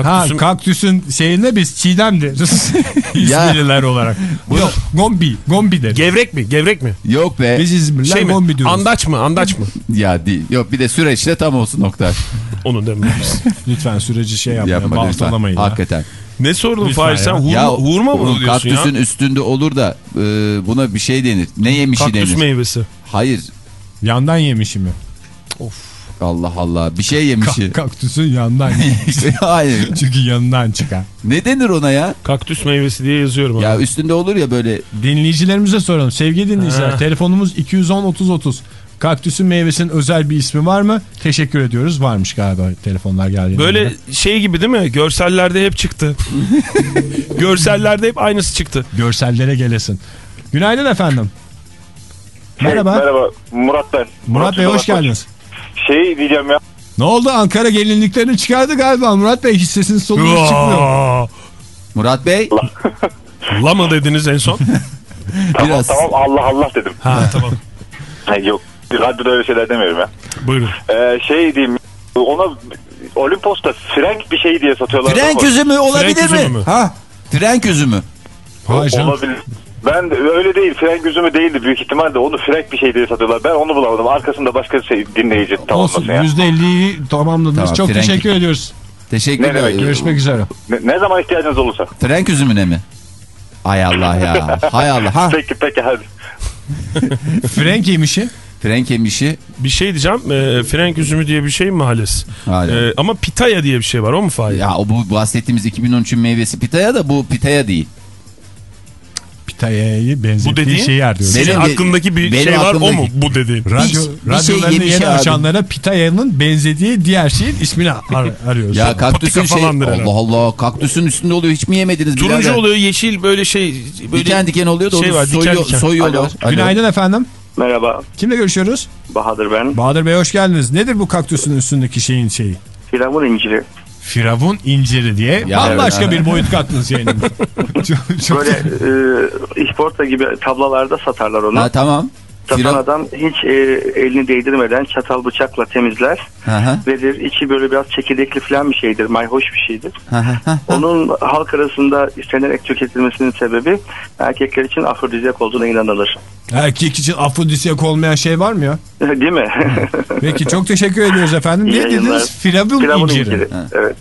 İzmirlisin? Ha Kaktüsün kaktüsün şeyinde biz çiğdem deriz. İzmirliler olarak. Yok gombi. Gombi deriz. Gevrek mi? Gevrek mi? Yok be. Biz İzmirliler Şey mi? gombi diyoruz. Andaç mı? Andaç mı? Ya değil. Yok bir de süreçte tam olsun nokta. Onu demeyiz. Lütfen süreci şey yapmayın. Yapma. Baltalamayın. Hakikaten. ne sordun Fahir sen? Hurma, ya hurma mı diyorsun kaktüsün ya? üstünde olur da e, buna bir şey denir. Ne yemişi Kaktüs denir? meyvesi. Hayır. Yandan yemişi mi? Allah Allah. Bir şey yemişi. Ka- kaktüsün yemişi. Hayır. Çünkü yanından çıkan. Ne denir ona ya? Kaktüs meyvesi diye yazıyorum. Ya abi. üstünde olur ya böyle Dinleyicilerimize soralım. Sevgili dinleyiciler Ha. telefonumuz 210-30-30. Kaktüsün meyvesinin özel bir ismi var mı? Teşekkür ediyoruz. Varmış galiba telefonlar geldiğinde. Böyle şey gibi değil mi? Görsellerde hep çıktı. Görsellerde hep aynısı çıktı. Görsellere gelesin. Günaydın efendim. Merhaba. Merhaba Murat ben. Murat Bey hoş Murat geldiniz. Şey diyeceğim ya. Ne oldu? Ankara gelinliklerini çıkardı galiba Murat Bey. Hiç sesiniz solunuz çıkmıyor. Murat Bey La mı dediniz en son? Tamam Biraz- tamam Allah Allah dedim. ha tamam. Yok radyoda öyle şeyler demiyorum ya. Buyurun. Ee, şey diyeyim ona Olimpos'ta frenk bir şey diye satıyorlar. frenk üzümü olabilir Frenk mi? üzümü mü? Ha? Frenk üzümü. Hayır canım. Olabilir. Ben de öyle değil. Frenk üzümü değildi büyük ihtimalle. Onu frenk bir şey diye satıyorlar. Ben onu bulamadım. Arkasında başka şey dinleyici Olsun. tamamlasın ya. %50'yi tamamladınız. Tamam, Çok Frank. teşekkür ediyoruz. Teşekkürler. Ne demek? Görüşmek üzere. Ne, ne zaman ihtiyacınız olursa. Frenk üzümüne mi? Ay Allah ya. Hay Allah. Ha? Peki peki hadi. Frank yemişi. Frenk yemişi. Bir şey diyeceğim. E, frenk üzümü diye bir şey mi Hales? Hayır. E, ama pitaya diye bir şey var o mu Fahir? Ya o bu bahsettiğimiz 2013'ün meyvesi pitaya da bu pitaya değil. Pitaya'yı Bu benzettiği dediğin şeyi. Benim senin aklındaki bir benim şey var o mu bu dediğin? Radyo, Bir- bir şey radyolarını yemiş yeni abi. açanlara Pitaya'nın benzediği diğer şeyin ismini ar arıyoruz. Ya kaktüsün şey. Allah Allah kaktüsün üstünde oluyor hiç mi yemediniz? Turuncu birader? oluyor yeşil böyle şey. Böyle Diken diken oluyor da şey var, diken soyuyor, diken. soyuyorlar. Alo. Günaydın efendim. Merhaba Kimle görüşüyoruz? Bahadır ben. Bahadır Bey hoş geldiniz. Nedir bu kaktüsün üstündeki şeyin şeyi? Firavun inciri. Firavun inciri diye Ya bambaşka evet. bir boyut kattınız yayınımıza. çok, çok Böyle e, ihporta gibi tablalarda satarlar onu. Ha tamam. Satan Fira- adam hiç e, elini değdirmeden çatal bıçakla temizler. Hı hı. Verir. İçi böyle biraz çekirdekli falan bir şeydir. Mayhoş bir şeydir. Hı hı hı. Onun halk arasında istenerek tüketilmesinin sebebi erkekler için afrodizyak olduğuna inanılır. Erkek için afrodisyak olmayan şey var mı ya? Değil mi? Peki çok teşekkür ediyoruz efendim. Ne dediniz? Firavun, Firavun inciri. inciri. Evet.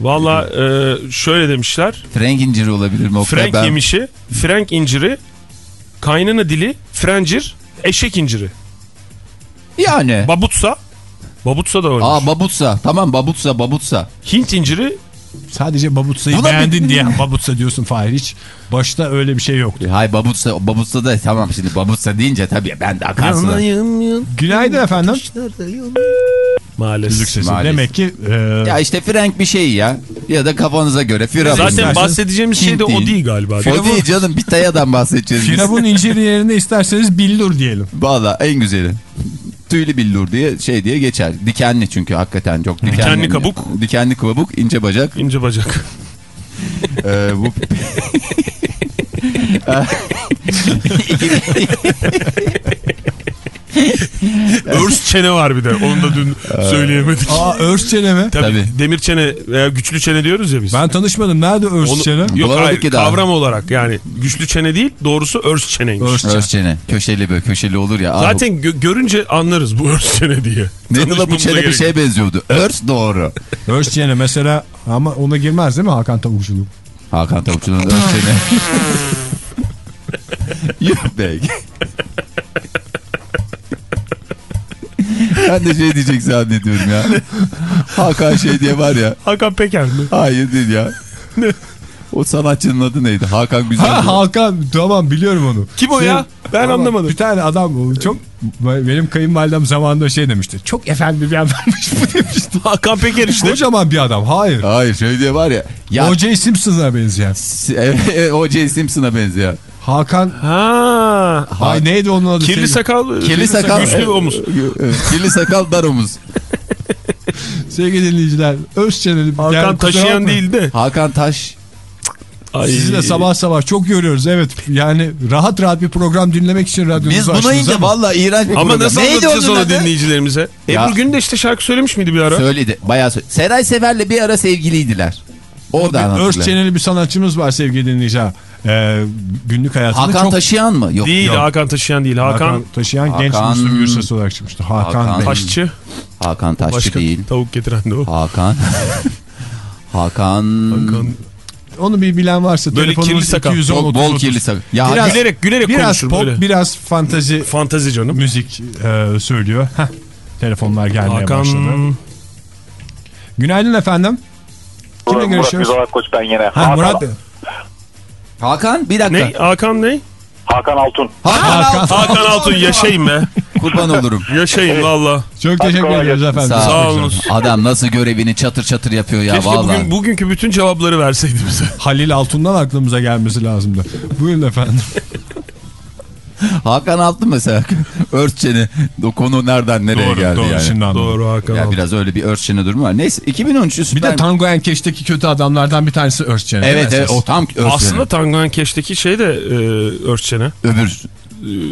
Valla e, şöyle demişler. Frenk inciri olabilir mi? Oktay? Frank Ben- yemişi, Frank inciri, kaynana dili, Frencir, eşek inciri. Yani. Babutsa, Babutsa da öyle. Aa babutsa. Tamam babutsa babutsa. Hint inciri, Sadece Babutsa'yı beğendin bir- diye Babutsa diyorsun Fahir hiç. Başta öyle bir şey yoktu. Hay babutsa, babutsa da tamam şimdi babutsa deyince tabii ben de akarsın. Günaydın efendim. Maalesef. Maalesef. Demek ki e, Ya işte Frank bir şey ya. Ya da kafanıza göre. Firavun. Zaten İsterseniz bahsedeceğimiz şey de o değil galiba. O değil canım bir tayadan bahsedeceğiz. Firavun inciri yerine isterseniz billur diyelim. Valla en güzeli. Tüylü billur diye şey diye geçer. Dikenli çünkü hakikaten çok dikenli. Dikenli kabuk. Dikenli kabuk, ince bacak. İnce bacak. Ee, bu Örs çene var bir de. Onu da dün söyleyemedik. Aa örs çene mi? Tabii, Tabii. demir çene veya güçlü çene diyoruz ya biz. Ben tanışmadım. Nerede örs Onu- çene? Yok Bulamadık hayır, ki daha. kavram olarak yani güçlü çene değil doğrusu örs çeneymiş. Örs Öz çene. Köşeli böyle köşeli olur ya. Zaten gö- görünce anlarız bu örs çene diye. Neydi la bu çene bir şeye yok. benziyordu. Örs doğru. Örs çene mesela ama ona girmez değil mi Hakan Tavukçuluk? Hakan Tavukçu'nun örs çene. Yuh be. Ben de şey diyecek zannediyorum ya. Hakan şey diye var ya. Hakan Peker mi? Hayır değil ya. O sanatçının adı neydi? Hakan Güzel. Ha Hakan tamam biliyorum onu. Kim o ya? Ben Ama anlamadım. Bir tane adam çok benim kayınvalidem zamanında şey demişti. Çok efendi bir adammış bu demişti. Hakan Peker işte. Kocaman bir adam. Hayır. Hayır şöyle diye var ya. Ya O.J. Simpson'a benzeyen. O.J. Simpson'a benziyor. Hakan Ha. Ay neydi onun adı? Kirli Senin- sakal. Kirli sakal. Güçlü omuz. Kirli sakal dar omuz. Sevgili dinleyiciler. Öz çeneli. Hakan Yani taşıyan değil de. Hakan Taş. Ay. Sizi de sabah sabah çok görüyoruz. Evet yani rahat rahat bir program dinlemek için radyonuzu Biz buna ince vallahi iğrenç bir Ama program. nasıl Neydi anlatacağız onu dinleyicilerimize? Ya- Ebru Gündeş de şarkı söylemiş miydi bir ara? Söyledi. Bayağı söyledi. Seray Sever'le bir ara sevgiliydiler. Orada Bir Öz anlattılar. çeneli bir sanatçımız var sevgili dinleyiciler. Ee, günlük hayatında Hakan çok Taşıyan mı? Yok. Değil yok. Hakan taşıyan değil. Hakan, Hakan taşıyan genç Hakan- Müslüm Gürses olarak çıkmıştı. Hakan, Hakan-. Taşçı. Hakan Taşçı Başka değil. tavuk getiren de o. Hakan. Hakan. Hakan. Onu bir bilen varsa Böyle telefonumuz kirli sakal. 210 Bol, 30 bol 30. kirli sakal. Ya Biraz- gülerek gülerek Biraz konuşur pop, böyle. biraz fantazi Fantazi canım. müzik e, söylüyor. Heh, telefonlar gelmeye Hakan. başladı. Günaydın efendim. Kimle Murat görüşüyoruz? Güzel Koç ben yine. Ha, Murat Bey. Hakan bir dakika. Ne? Hakan ne? Hakan Altun. Hakan, Hakan. Altun. Hakan Altun yaşayın be. Kurban olurum. Yaşayın valla. Çok teşekkür ederiz efendim. Sağ, Sağ olun. olun. Adam nasıl görevini çatır çatır yapıyor ya Keşke vallahi. bugün, bugünkü bütün cevapları verseydi bize. Halil Altun'dan aklımıza gelmesi lazımdı. Buyurun efendim. Hakan Altun mesela. Örtçeni. O konu nereden nereye Doğru, geldi doğru. yani. Şimdi anladım. Doğru Hakan Ya biraz öyle bir örtçeni durumu var. Neyse 2013'ü Bir süper. de Tango Enkeş'teki kötü adamlardan bir tanesi Özçen. Evet evet o tam örtçeni. Aslında Tango Keş'teki şey de e, örtçene. Öbür.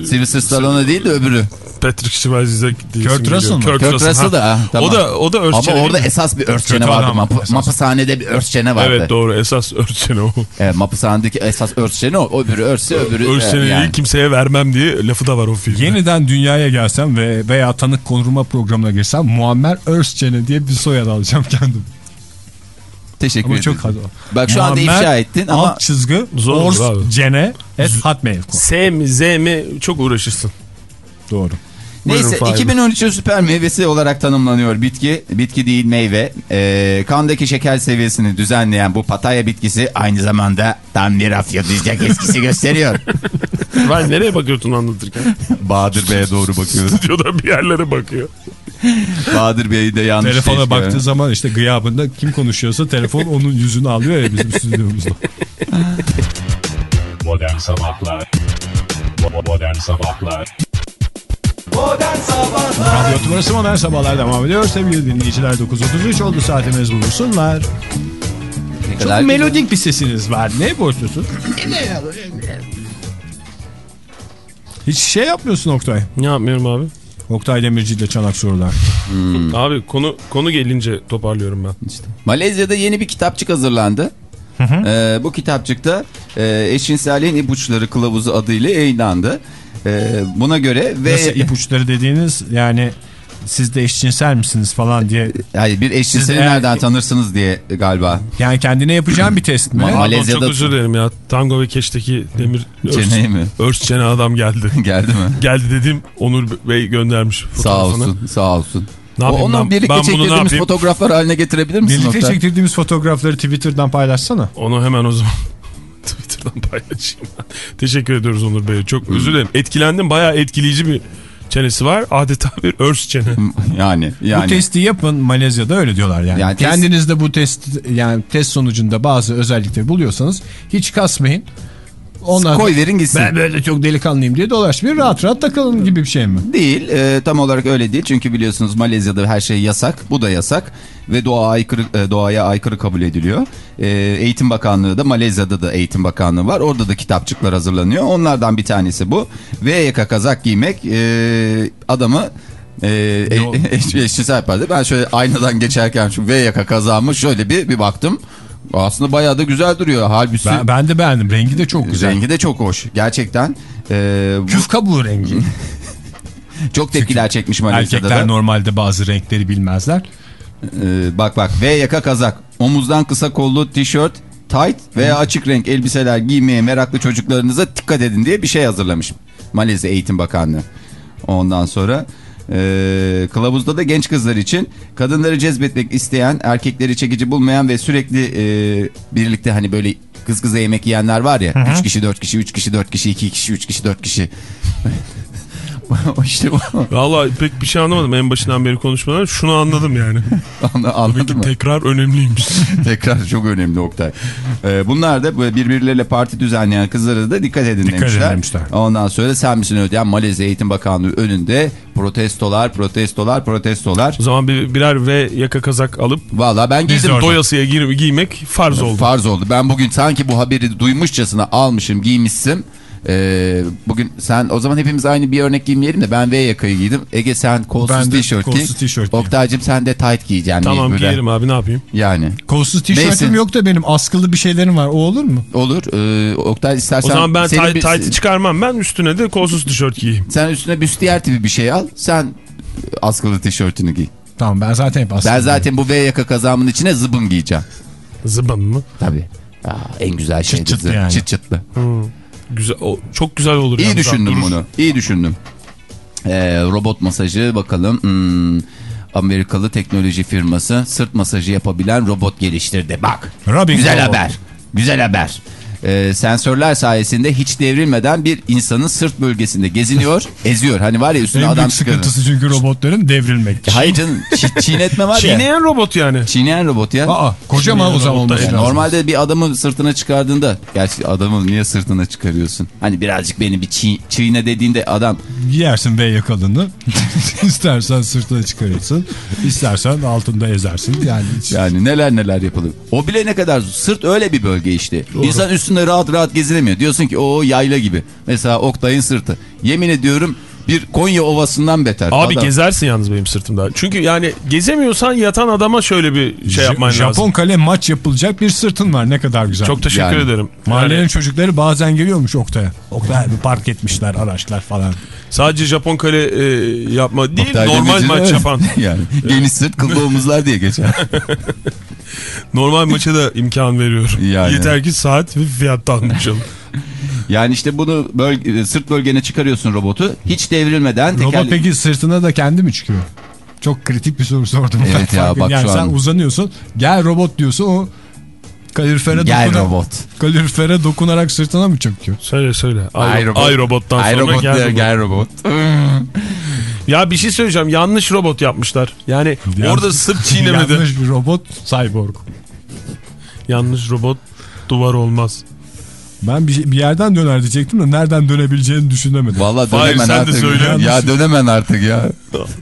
Sylvester Stallone değil de öbürü. Patrick Swayze diye Kurt Russell geliyor. mı? Kurt Russell, da. ha, tamam. O da o da örtçene. Ama orada esas bir örtçene vardı. Map mapıshanede bir örtçene vardı. Evet doğru esas örtçene o. Evet, mapıshanedeki esas örtçeni o. Öbürü örtse öbürü. Örtçeneyi yani. kimseye vermem diye lafı da var o filmde. Yeniden dünyaya gelsem ve veya tanık konurma programına girsem Muammer Özçene diye bir soyad alacağım kendim. Teşekkür Ama ederim. çok hadi. Bak şu anda ifşa ettin ama alt çizgi Zor olur abi. Orscene et hotmail. S mi Z mi çok uğraşırsın. Doğru. Neyse Buyurun Fahir. 2013'ün süper meyvesi olarak tanımlanıyor bitki. Bitki değil meyve. Ee, kandaki şeker seviyesini düzenleyen bu pataya bitkisi aynı zamanda tam bir afrodizyak etkisi gösteriyor. Ben nereye bakıyorsun anlatırken? Bahadır Bey'e doğru bakıyoruz. Stüdyoda bir yerlere bakıyor. Bahadır Bey de yanlış Telefona baktığı zaman işte gıyabında kim konuşuyorsa telefon onun yüzünü alıyor ya bizim stüdyomuzda. Modern Sabahlar Modern Sabahlar Modern Sabahlar Radyo Tümrüsü Modern Sabahlar devam ediyor. Sevgili dinleyiciler 9.33 oldu saatimiz bulursunlar. Ne Çok kadar melodik bir sesiniz var. Ne borçlusun? Hiç şey yapmıyorsun Oktay. Ne yapmıyorum abi? Oktay Demirci ile Çanak Sorular. Abi konu konu gelince toparlıyorum ben. Malezya'da yeni bir kitapçık hazırlandı. Ee, bu kitapçıkta e, eşcinselliğin ipuçları kılavuzu adıyla yayınlandı. Ee, buna göre ve Nasıl ipuçları dediğiniz yani siz de eşcinsel misiniz falan diye. yani bir eşcinseli Siz eğer- nereden tanırsınız diye galiba. Yani kendine yapacağın bir test mi? Malezya'da- çok özür dilerim ya. Tango ve Keş'teki demir Çeneyi mi? örs çene adam geldi. Geldi mi? geldi dedim Onur Bey göndermiş Sağ fotoğrafını. olsun, sağ olsun. Ne O- yapayım Onu ben- birlikte ben çektirdiğimiz fotoğraflar haline getirebilir misin? Birlikte Oktay? çektirdiğimiz fotoğrafları Twitter'dan paylaşsana. Onu hemen o zaman Twitter'dan paylaşayım. Teşekkür ediyoruz Onur Bey. Çok özür dilerim. Etkilendim. Bayağı etkileyici bir çenesi var. Adeta bir örs çene. Yani yani. Bu testi yapın Malezya'da öyle diyorlar yani. Yani test- Kendiniz de bu test yani test sonucunda bazı özellikleri buluyorsanız hiç kasmayın. Ondan Koy verin gitsin. ben böyle çok delikanlıyım diye dolaşmayın rahat rahat takılın gibi bir şey mi? Değil e, tam olarak öyle değil çünkü biliyorsunuz Malezya'da her şey yasak bu da yasak ve doğa aykırı, e, doğaya aykırı kabul ediliyor. E, Eğitim Bakanlığı da Malezya'da da Eğitim Bakanlığı var orada da kitapçıklar hazırlanıyor onlardan bir tanesi bu ve yaka kazak giymek e, adamı e, e, eş- eşcinsel yapardı. Ben şöyle aynadan geçerken şu V yaka kazağımı şöyle bir, bir baktım. Aslında bayağı da güzel duruyor. Halbuki Ben, ben de beğendim. Rengi de çok güzel. rengi de çok hoş. Gerçekten e, bu Küf kabuğu rengi. çok tepkiler çekmiş Malezya'da Erkekler da. normalde bazı renkleri bilmezler. Ee, bak bak V yaka kazak, omuzdan kısa kollu tişört, tight veya açık renk elbiseler giymeye meraklı çocuklarınıza dikkat edin diye bir şey hazırlamış Malezya Eğitim Bakanlığı. Ondan sonra e, kılavuzda da genç kızlar için kadınları cezbetmek isteyen, erkekleri çekici bulmayan ve sürekli e, birlikte hani böyle kız kıza yemek yiyenler var ya. 3 kişi, 4 kişi, 3 kişi, 4 kişi, 2 kişi, 3 kişi, 4 kişi. işte bu. Vallahi pek bir şey anlamadım en başından beri konuşmadan. Şunu anladım yani. Anladın mı? Tekrar önemliymiş. Tekrar çok önemli Oktay. Ee, bunlar da birbirleriyle parti düzenleyen kızlara da dikkat edin Dikkat demişler. edin demişler. Ondan sonra sen misin ödeyen Malezya Eğitim Bakanlığı önünde protestolar, protestolar, protestolar. O zaman bir, birer ve yaka kazak alıp Valla ben giydim. doyasıya giymek farz oldu. Farz oldu. Ben bugün sanki bu haberi duymuşçasına almışım, giymişsim. Ee, bugün sen o zaman hepimiz aynı bir örnek giymeyelim de ben V yakayı giydim. Ege sen kolsuz tişört giy. Oktay'cım sen de tight giyeceksin. Tamam mecburen. giyerim abi ne yapayım? Yani Kolsuz tişörtüm yok da benim askılı bir şeylerim var. O olur mu? olur. Ee, Oktay O istersen... zaman ben tay- bir- taytı çıkarmam ben üstüne de kolsuz tişört giyeyim. Sen üstüne büstiyer tipi bir şey al. Sen askılı tişörtünü giy. Tamam ben zaten hep askılı. Ben zaten bu V yaka kazağımın içine zıbın giyeceğim. Zıbın mı? Tabii. Aa, en güzel şey. çıtlı yani. Çıt çıtlı. Güzel, o, çok güzel olur. İyi yalnız. düşündüm Durur. bunu. İyi düşündüm. Ee, robot masajı bakalım. Hmm, Amerikalı teknoloji firması sırt masajı yapabilen robot geliştirdi. Bak. Robin güzel Robot. haber. Güzel haber. Ee, sensörler sayesinde hiç devrilmeden bir insanın sırt bölgesinde geziniyor, eziyor. Hani var ya üstüne En adam çıkarır. sıkıntısı çünkü robotların devrilmek. Hayır canım çi- çiğnetme var ya. Çiğneyen robot yani. Çiğneyen robot ya. Aa kocaman o zaman olması Yani lazım. normalde bir adamı sırtına çıkardığında gerçi adamı niye sırtına çıkarıyorsun? Hani birazcık beni bir çiğ, çiğne dediğinde adam Giyersin V yakalını. İstersen sırtına çıkarırsın. istersen altında ezersin. Yani yani neler neler yapılır. O bile ne kadar sırt öyle bir bölge işte. İnsan üstünde rahat rahat gezinemiyor. Diyorsun ki o yayla gibi. Mesela Oktay'ın sırtı. Yemin ediyorum bir Konya Ovası'ndan beter. Abi Adam- gezersin yalnız benim sırtımda. Çünkü yani gezemiyorsan yatan adama şöyle bir şey yapman Japon lazım. kale maç yapılacak bir sırtın var. Ne kadar güzel. Çok teşekkür Yani. ederim. Mahallenin Yani çocukları bazen geliyormuş Oktay'a. Oktay bir park etmişler araçlar falan. Sadece Japon kale e, yapma değil Oktay normal maç evet. yapan. yani geniş sırt kıllı omuzlar diye geçer. Normal maça da imkan veriyorum. Yani. Yeter ki saat ve fiyatta anlaşalım. Yani işte bunu bölge, sırt bölgene çıkarıyorsun robotu. Hiç devrilmeden. Robot tekerle- peki sırtına da kendi mi çıkıyor? Çok kritik bir soru sordum. Evet ya, bak yani şu sen an- uzanıyorsun. Gel robot diyorsun o kalorifere Gel dokunarak, robot. kalorifere dokunarak sırtına mı çöküyor? Söyle söyle. Ay, Ay robot. Ay robottan Ay sonra robot gel diyor, robot. gel robot. Ya bir şey söyleyeceğim. Yanlış robot yapmışlar. Yani orada sırt çiğnemedi. yanlış. Yanlış bir robot cyborg. robot duvar olmaz. Ben bir, şey- bir yerden döner diyecektim de nereden dönebileceğini düşünemedim. Valla Hayır, dönemen sen de artık. söyle. Ya dönemen artık ya.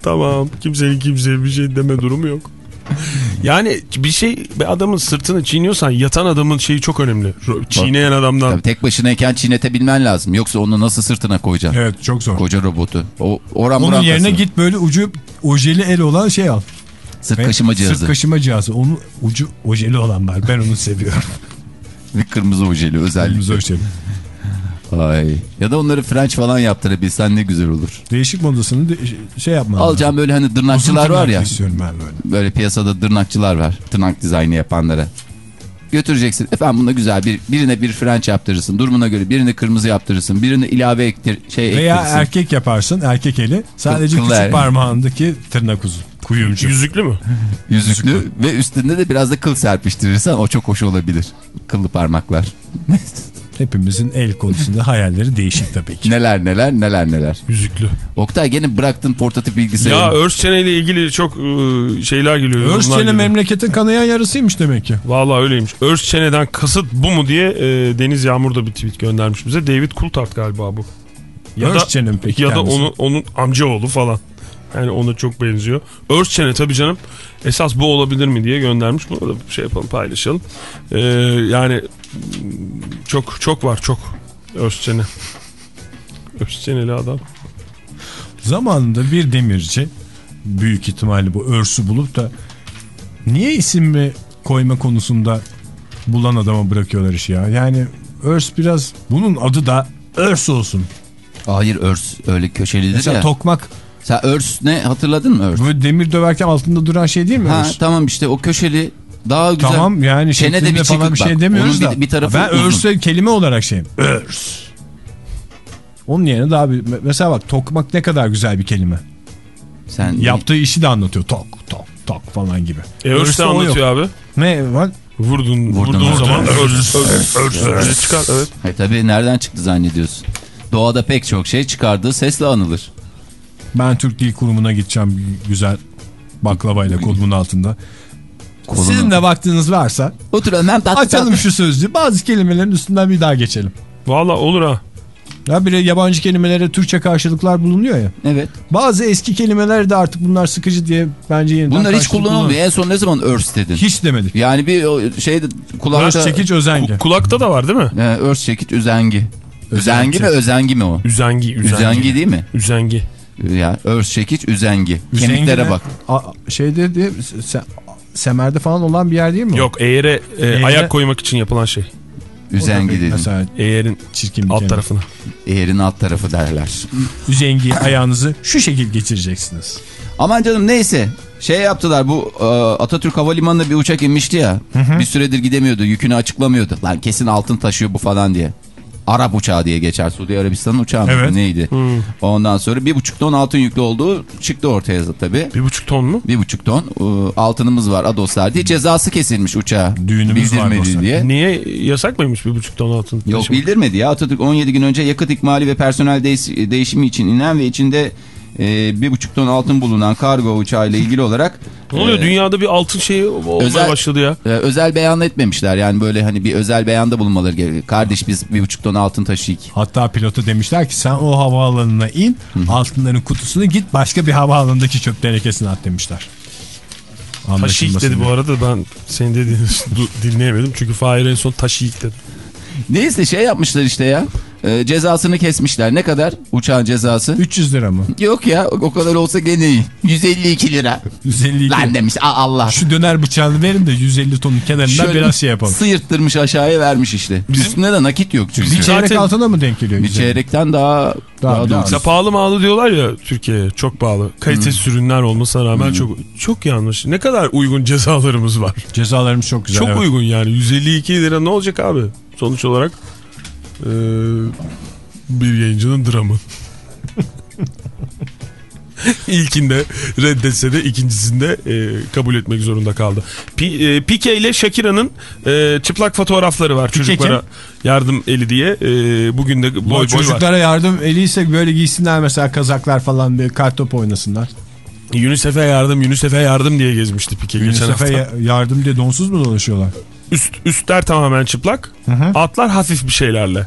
tamam. Kimsenin kimseye bir şey deme durumu yok. Yani bir şey bir adamın sırtını çiğniyorsan yatan adamın şeyi çok önemli. Çiğneyen adamdan. Tabii tek başınayken çiğnetebilmen lazım. Yoksa onu nasıl sırtına koyacaksın? Evet çok zor. Koca robotu. O oran Onun yerine kasıyor. git böyle ucu ojeli el olan şey al. Sırt Ve kaşıma cihazı. Sırt kaşıma cihazı. Onun ucu ojeli olan var. Ben onu seviyorum. Bir kırmızı ojeli Kırmızı özellikle. ojeli. Ay. Ya da onları French falan yaptırabilsen ne güzel olur. Değişik modasını de, şey yapmam. Alacağım böyle hani dırnakçılar var ya. istiyorum ben böyle. Böyle piyasada tırnakçılar var. Tırnak dizaynı yapanlara. Götüreceksin. Efendim bunda güzel bir birine bir frenç yaptırırsın. Durumuna göre birine kırmızı yaptırırsın. Birine ilave ektir, şey Veya ektirirsin. erkek yaparsın erkek eli sadece Kıl- kıllı küçük parmağındaki tırnak uzun. Kuyumcu. Yüzüklü mü? Yüzüklü ve üstünde de biraz da kıl serpiştirirsen o çok hoş olabilir. Kıllı parmaklar. Hepimizin el konusunda hayalleri değişik tabii ki. neler neler neler neler. Yüzüklü. Oktay gene bıraktın portatif bilgisayarı. Ya örs çeneyle ilgili çok ıı, şeyler geliyor. Örs yorumlar çene memleketin kanayan yarısıymış demek ki. Vallahi öyleymiş. Örs çeneden kasıt bu mu diye e, Deniz Yağmur da bir tweet göndermiş bize. David Coulthard galiba bu. Ya da, peki Ya da kendisi? onu, onun amcaoğlu falan. Yani ona çok benziyor. Örs çene tabii canım. Esas bu olabilir mi diye göndermiş. Bunu da şey yapalım paylaşalım. Ee, yani çok çok var çok. Örs çene. Örs çeneli adam. Zamanında bir demirci büyük ihtimalle bu örsü bulup da niye isim mi koyma konusunda bulan adama bırakıyorlar işi ya. Yani örs biraz bunun adı da örs olsun. Hayır örs öyle köşelidir Mesela ya. tokmak Sen örs ne hatırladın mı örs? böyle demir döverken altında duran şey değil mi Ha, örs? tamam işte o köşeli daha güzel. Tamam yani Çene de şeklinde bir falan bir şey bak. demiyoruz Onun da. bir- bir tarafı ben örse kelime olarak şeyim. Örs. Onun yerine daha bir mesela bak tokmak ne kadar güzel bir kelime. Sen Yaptığı işi de anlatıyor. Tok tok tok falan gibi. E, örs de anlatıyor abi. Ne var? Vurdun, Vurdun, vurduğun vurdun. zaman örs, örs, örs, örs çıkar. Evet. Hayır, tabii nereden çıktı zannediyorsun? Doğada pek çok şey çıkardığı sesle anılır. Ben Türk Dil Kurumu'na gideceğim güzel baklavayla kolumun altında. Kolunu- Sizin de vaktiniz varsa Oturalım hem tatlı açalım şu sözlüğü. Bazı kelimelerin üstünden bir daha geçelim. Valla olur ha. Ya bir de yabancı kelimelere Türkçe karşılıklar bulunuyor ya. Evet. Bazı eski kelimeler de artık bunlar sıkıcı diye bence yeniden Bunlar hiç kullanılmıyor. En son ne zaman örs dedin? Hiç demedik. Yani bir o şeyde kulakta... Örs çekiç özengi. Ku- kulakta da var değil mi? Örs çekiç üzengi. Üzengi mi özengi mi o? Üzengi, üzengi. Üzengi değil mi? Üzengi. Ya örs çekiç üzengi. Üzengi Kemiklere de- bak. A, şeyde de se, semerde falan olan bir yer değil mi? o? Yok eğere, e, Eğere- ayak koymak için yapılan şey. Üzengi dedim. Mesela Eğerin çirkin bir alt kelime. tarafına. Eğerin alt tarafı derler. Üzengi ayağınızı şu şekil geçireceksiniz. Aman canım neyse. Şey yaptılar bu e, Atatürk Havalimanı'na bir uçak inmişti ya. Bir süredir gidemiyordu. Yükünü açıklamıyordu. Lan kesin altın taşıyor bu falan diye. Arap uçağı diye geçer. Suudi Arabistan'ın uçağı mı? Evet. Neydi? Ondan sonra bir buçuk ton altın yüklü olduğu çıktı ortaya tabii. Bir buçuk ton mu? Bir buçuk ton e, altınımız var Adoslar diye cezası kesilmiş uçağa. Düğünümüz var diye. Niye yasak mıymış bir buçuk ton altın? Yok bildirmedi ya. Atatürk 17 gün önce yakıt ikmali ve personel değiş- değişimi için inen ve içinde e, bir buçuk ton altın bulunan kargo uçağıyla ilgili olarak Ne oluyor? e, Dünyada bir altın şeyi olmaya Özel- başladı ya. e, özel beyan etmemişler. Yani böyle hani bir özel beyanda bulunmaları gerekiyor. Kardeş biz bir buçuk ton altın taşıyık. Hatta pilota demişler ki sen o havaalanına in altınların kutusunu git başka bir havaalanındaki çöp tenekesine at demişler. Taşıyık dedi bu arada ben senin dediğini dinleyemedim. Çünkü Fahir en son taşıyık dedi. Neyse şey yapmışlar işte ya. E, cezasını kesmişler. Ne kadar uçağın cezası? 300 lira mı? Yok ya o kadar olsa gene iyi. 152 lira. 152. Lan demiş "Aa, Allah. Şu döner bıçağını verin de 150 tonun kenarından Şöyle biraz şey yapalım. Sıyırttırmış aşağıya vermiş işte. Üstünde de nakit yok çünkü. Bir çeyrek altına mı denk geliyor? Bir 150? çeyrekten daha Daha- daha, daha- doğrusu. Pahalı mağlı diyorlar ya Türkiye'ye. Çok pahalı. Kalitesiz ürünler olmasına rağmen çok çok yanlış. Ne kadar uygun cezalarımız var. Cezalarımız çok güzel. çok evet. uygun yani. 152 lira ne olacak abi? Sonuç olarak eee, bir yayıncının dramı. İlkinde reddetse de ikincisinde e, kabul etmek zorunda kaldı. Pi, e, Pike ile Shakira'nın e, çıplak fotoğrafları var çocuklara yardım eli diye. E, bugün de boy boy var. çocuklara yardım eliyse böyle giysinler mesela kazaklar falan bir kartop oynasınlar. UNICEF'e yardım, UNICEF'e yardım diye gezmişti Pike geçen hafta. UNICEF'e ya- yardım diye donsuz mu dolaşıyorlar? Üst, üstler tamamen çıplak. Altlar hafif bir şeylerle.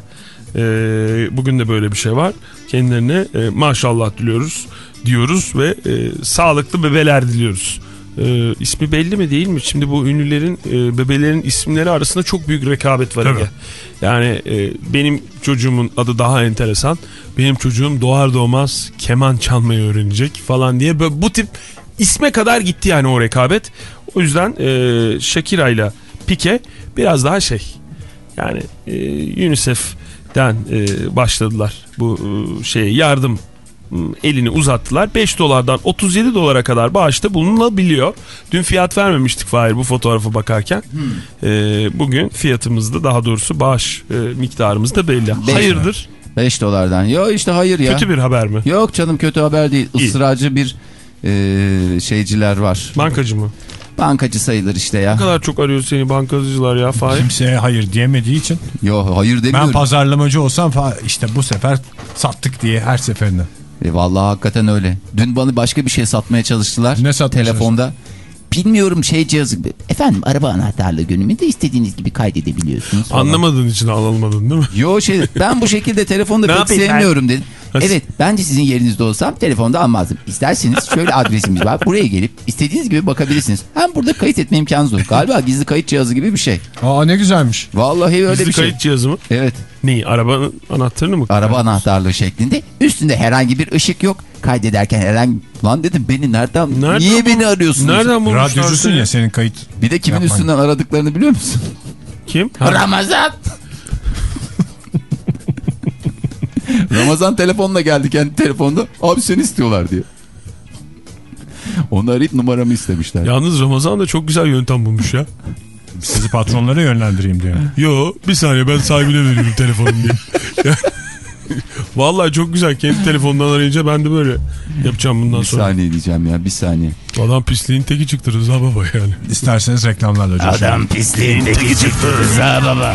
Ee, bugün de böyle bir şey var. Kendilerine e, maşallah diliyoruz diyoruz ve e, sağlıklı bebeler diliyoruz. E, ismi belli mi değil mi? Şimdi bu ünlülerin e, bebelerin isimleri arasında çok büyük rekabet var. Tabii. Yani e, benim çocuğumun adı daha enteresan. Benim çocuğum doğar doğmaz keman çalmayı öğrenecek falan diye böyle bu tip isme kadar gitti yani o rekabet. O yüzden e, Shakira ile Pique biraz daha şey yani e, UNICEF'den e, başladılar bu e, şeye yardım Hmm, elini uzattılar. 5 dolardan 37 dolara kadar bağışta bulunabiliyor. Dün fiyat vermemiştik Fahir bu fotoğrafa bakarken. Ee, bugün fiyatımızda daha doğrusu bağış e, miktarımız da belli. Beş Hayırdır? 5 dolardan. Yo işte hayır ya. Kötü bir haber mi? Yok canım kötü haber değil. Israrcı bir e, şeyciler var. Bankacı mı? Bankacı sayılır işte ya. Ne kadar çok arıyor seni bankacılar ya Fahir. Kimseye hayır diyemediği için. Yo hayır demiyorum. Ben pazarlamacı olsam işte bu sefer sattık diye her seferinde. E, vallahi hakikaten öyle. Dün bana başka bir şey satmaya çalıştılar. Ne satmaya Telefonda. Bilmiyorum şey cihazı. Efendim araba anahtarlığı günümü de istediğiniz gibi kaydedebiliyorsunuz. falan. Anlamadığın için almadın değil mi? Yo şey ben bu şekilde telefonda pek ben? sevmiyorum dedim. Nasıl? Evet ben de sizin yerinizde olsam telefonda almazdım. İsterseniz şöyle adresimiz var. Buraya gelip istediğiniz gibi bakabilirsiniz. Hem burada kayıt etme imkanınız olur. Galiba gizli kayıt cihazı gibi bir şey. Aa ne güzelmiş. Vallahi öyle Gizli bir şey. kayıt cihazı mı? Evet. Neyi? Arabanın anahtarını mı? Araba anahtarlığı şeklinde. Üstünde herhangi bir ışık yok. Kaydederken herhangi... Lan dedim beni nereden... Nereden niye bu- beni arıyorsunuz? Nereden bulmuşlar Radyocusun ya senin kayıt. Bir de kimin Yapmayın. üstünden aradıklarını biliyor musun? Kim? Ramazan. Ramazan telefonla geldi kendi telefonda. Abi seni istiyorlar diye. Onu arayıp numaramı istemişler. Yalnız Ramazan da çok güzel yöntem bulmuş ya. Sizi patronlara yönlendireyim diyor. Yo bir saniye ben sahibine veririm telefonumu diye. Vallahi çok güzel. Kendi telefonundan arayınca ben de böyle yapacağım bundan bir sonra. saniye diyeceğim ya bir saniye. Adam pisliğin teki çıktı Rıza baba yani. İsterseniz reklamlarla coşalım. pisliğindeki çıktı Rıza baba.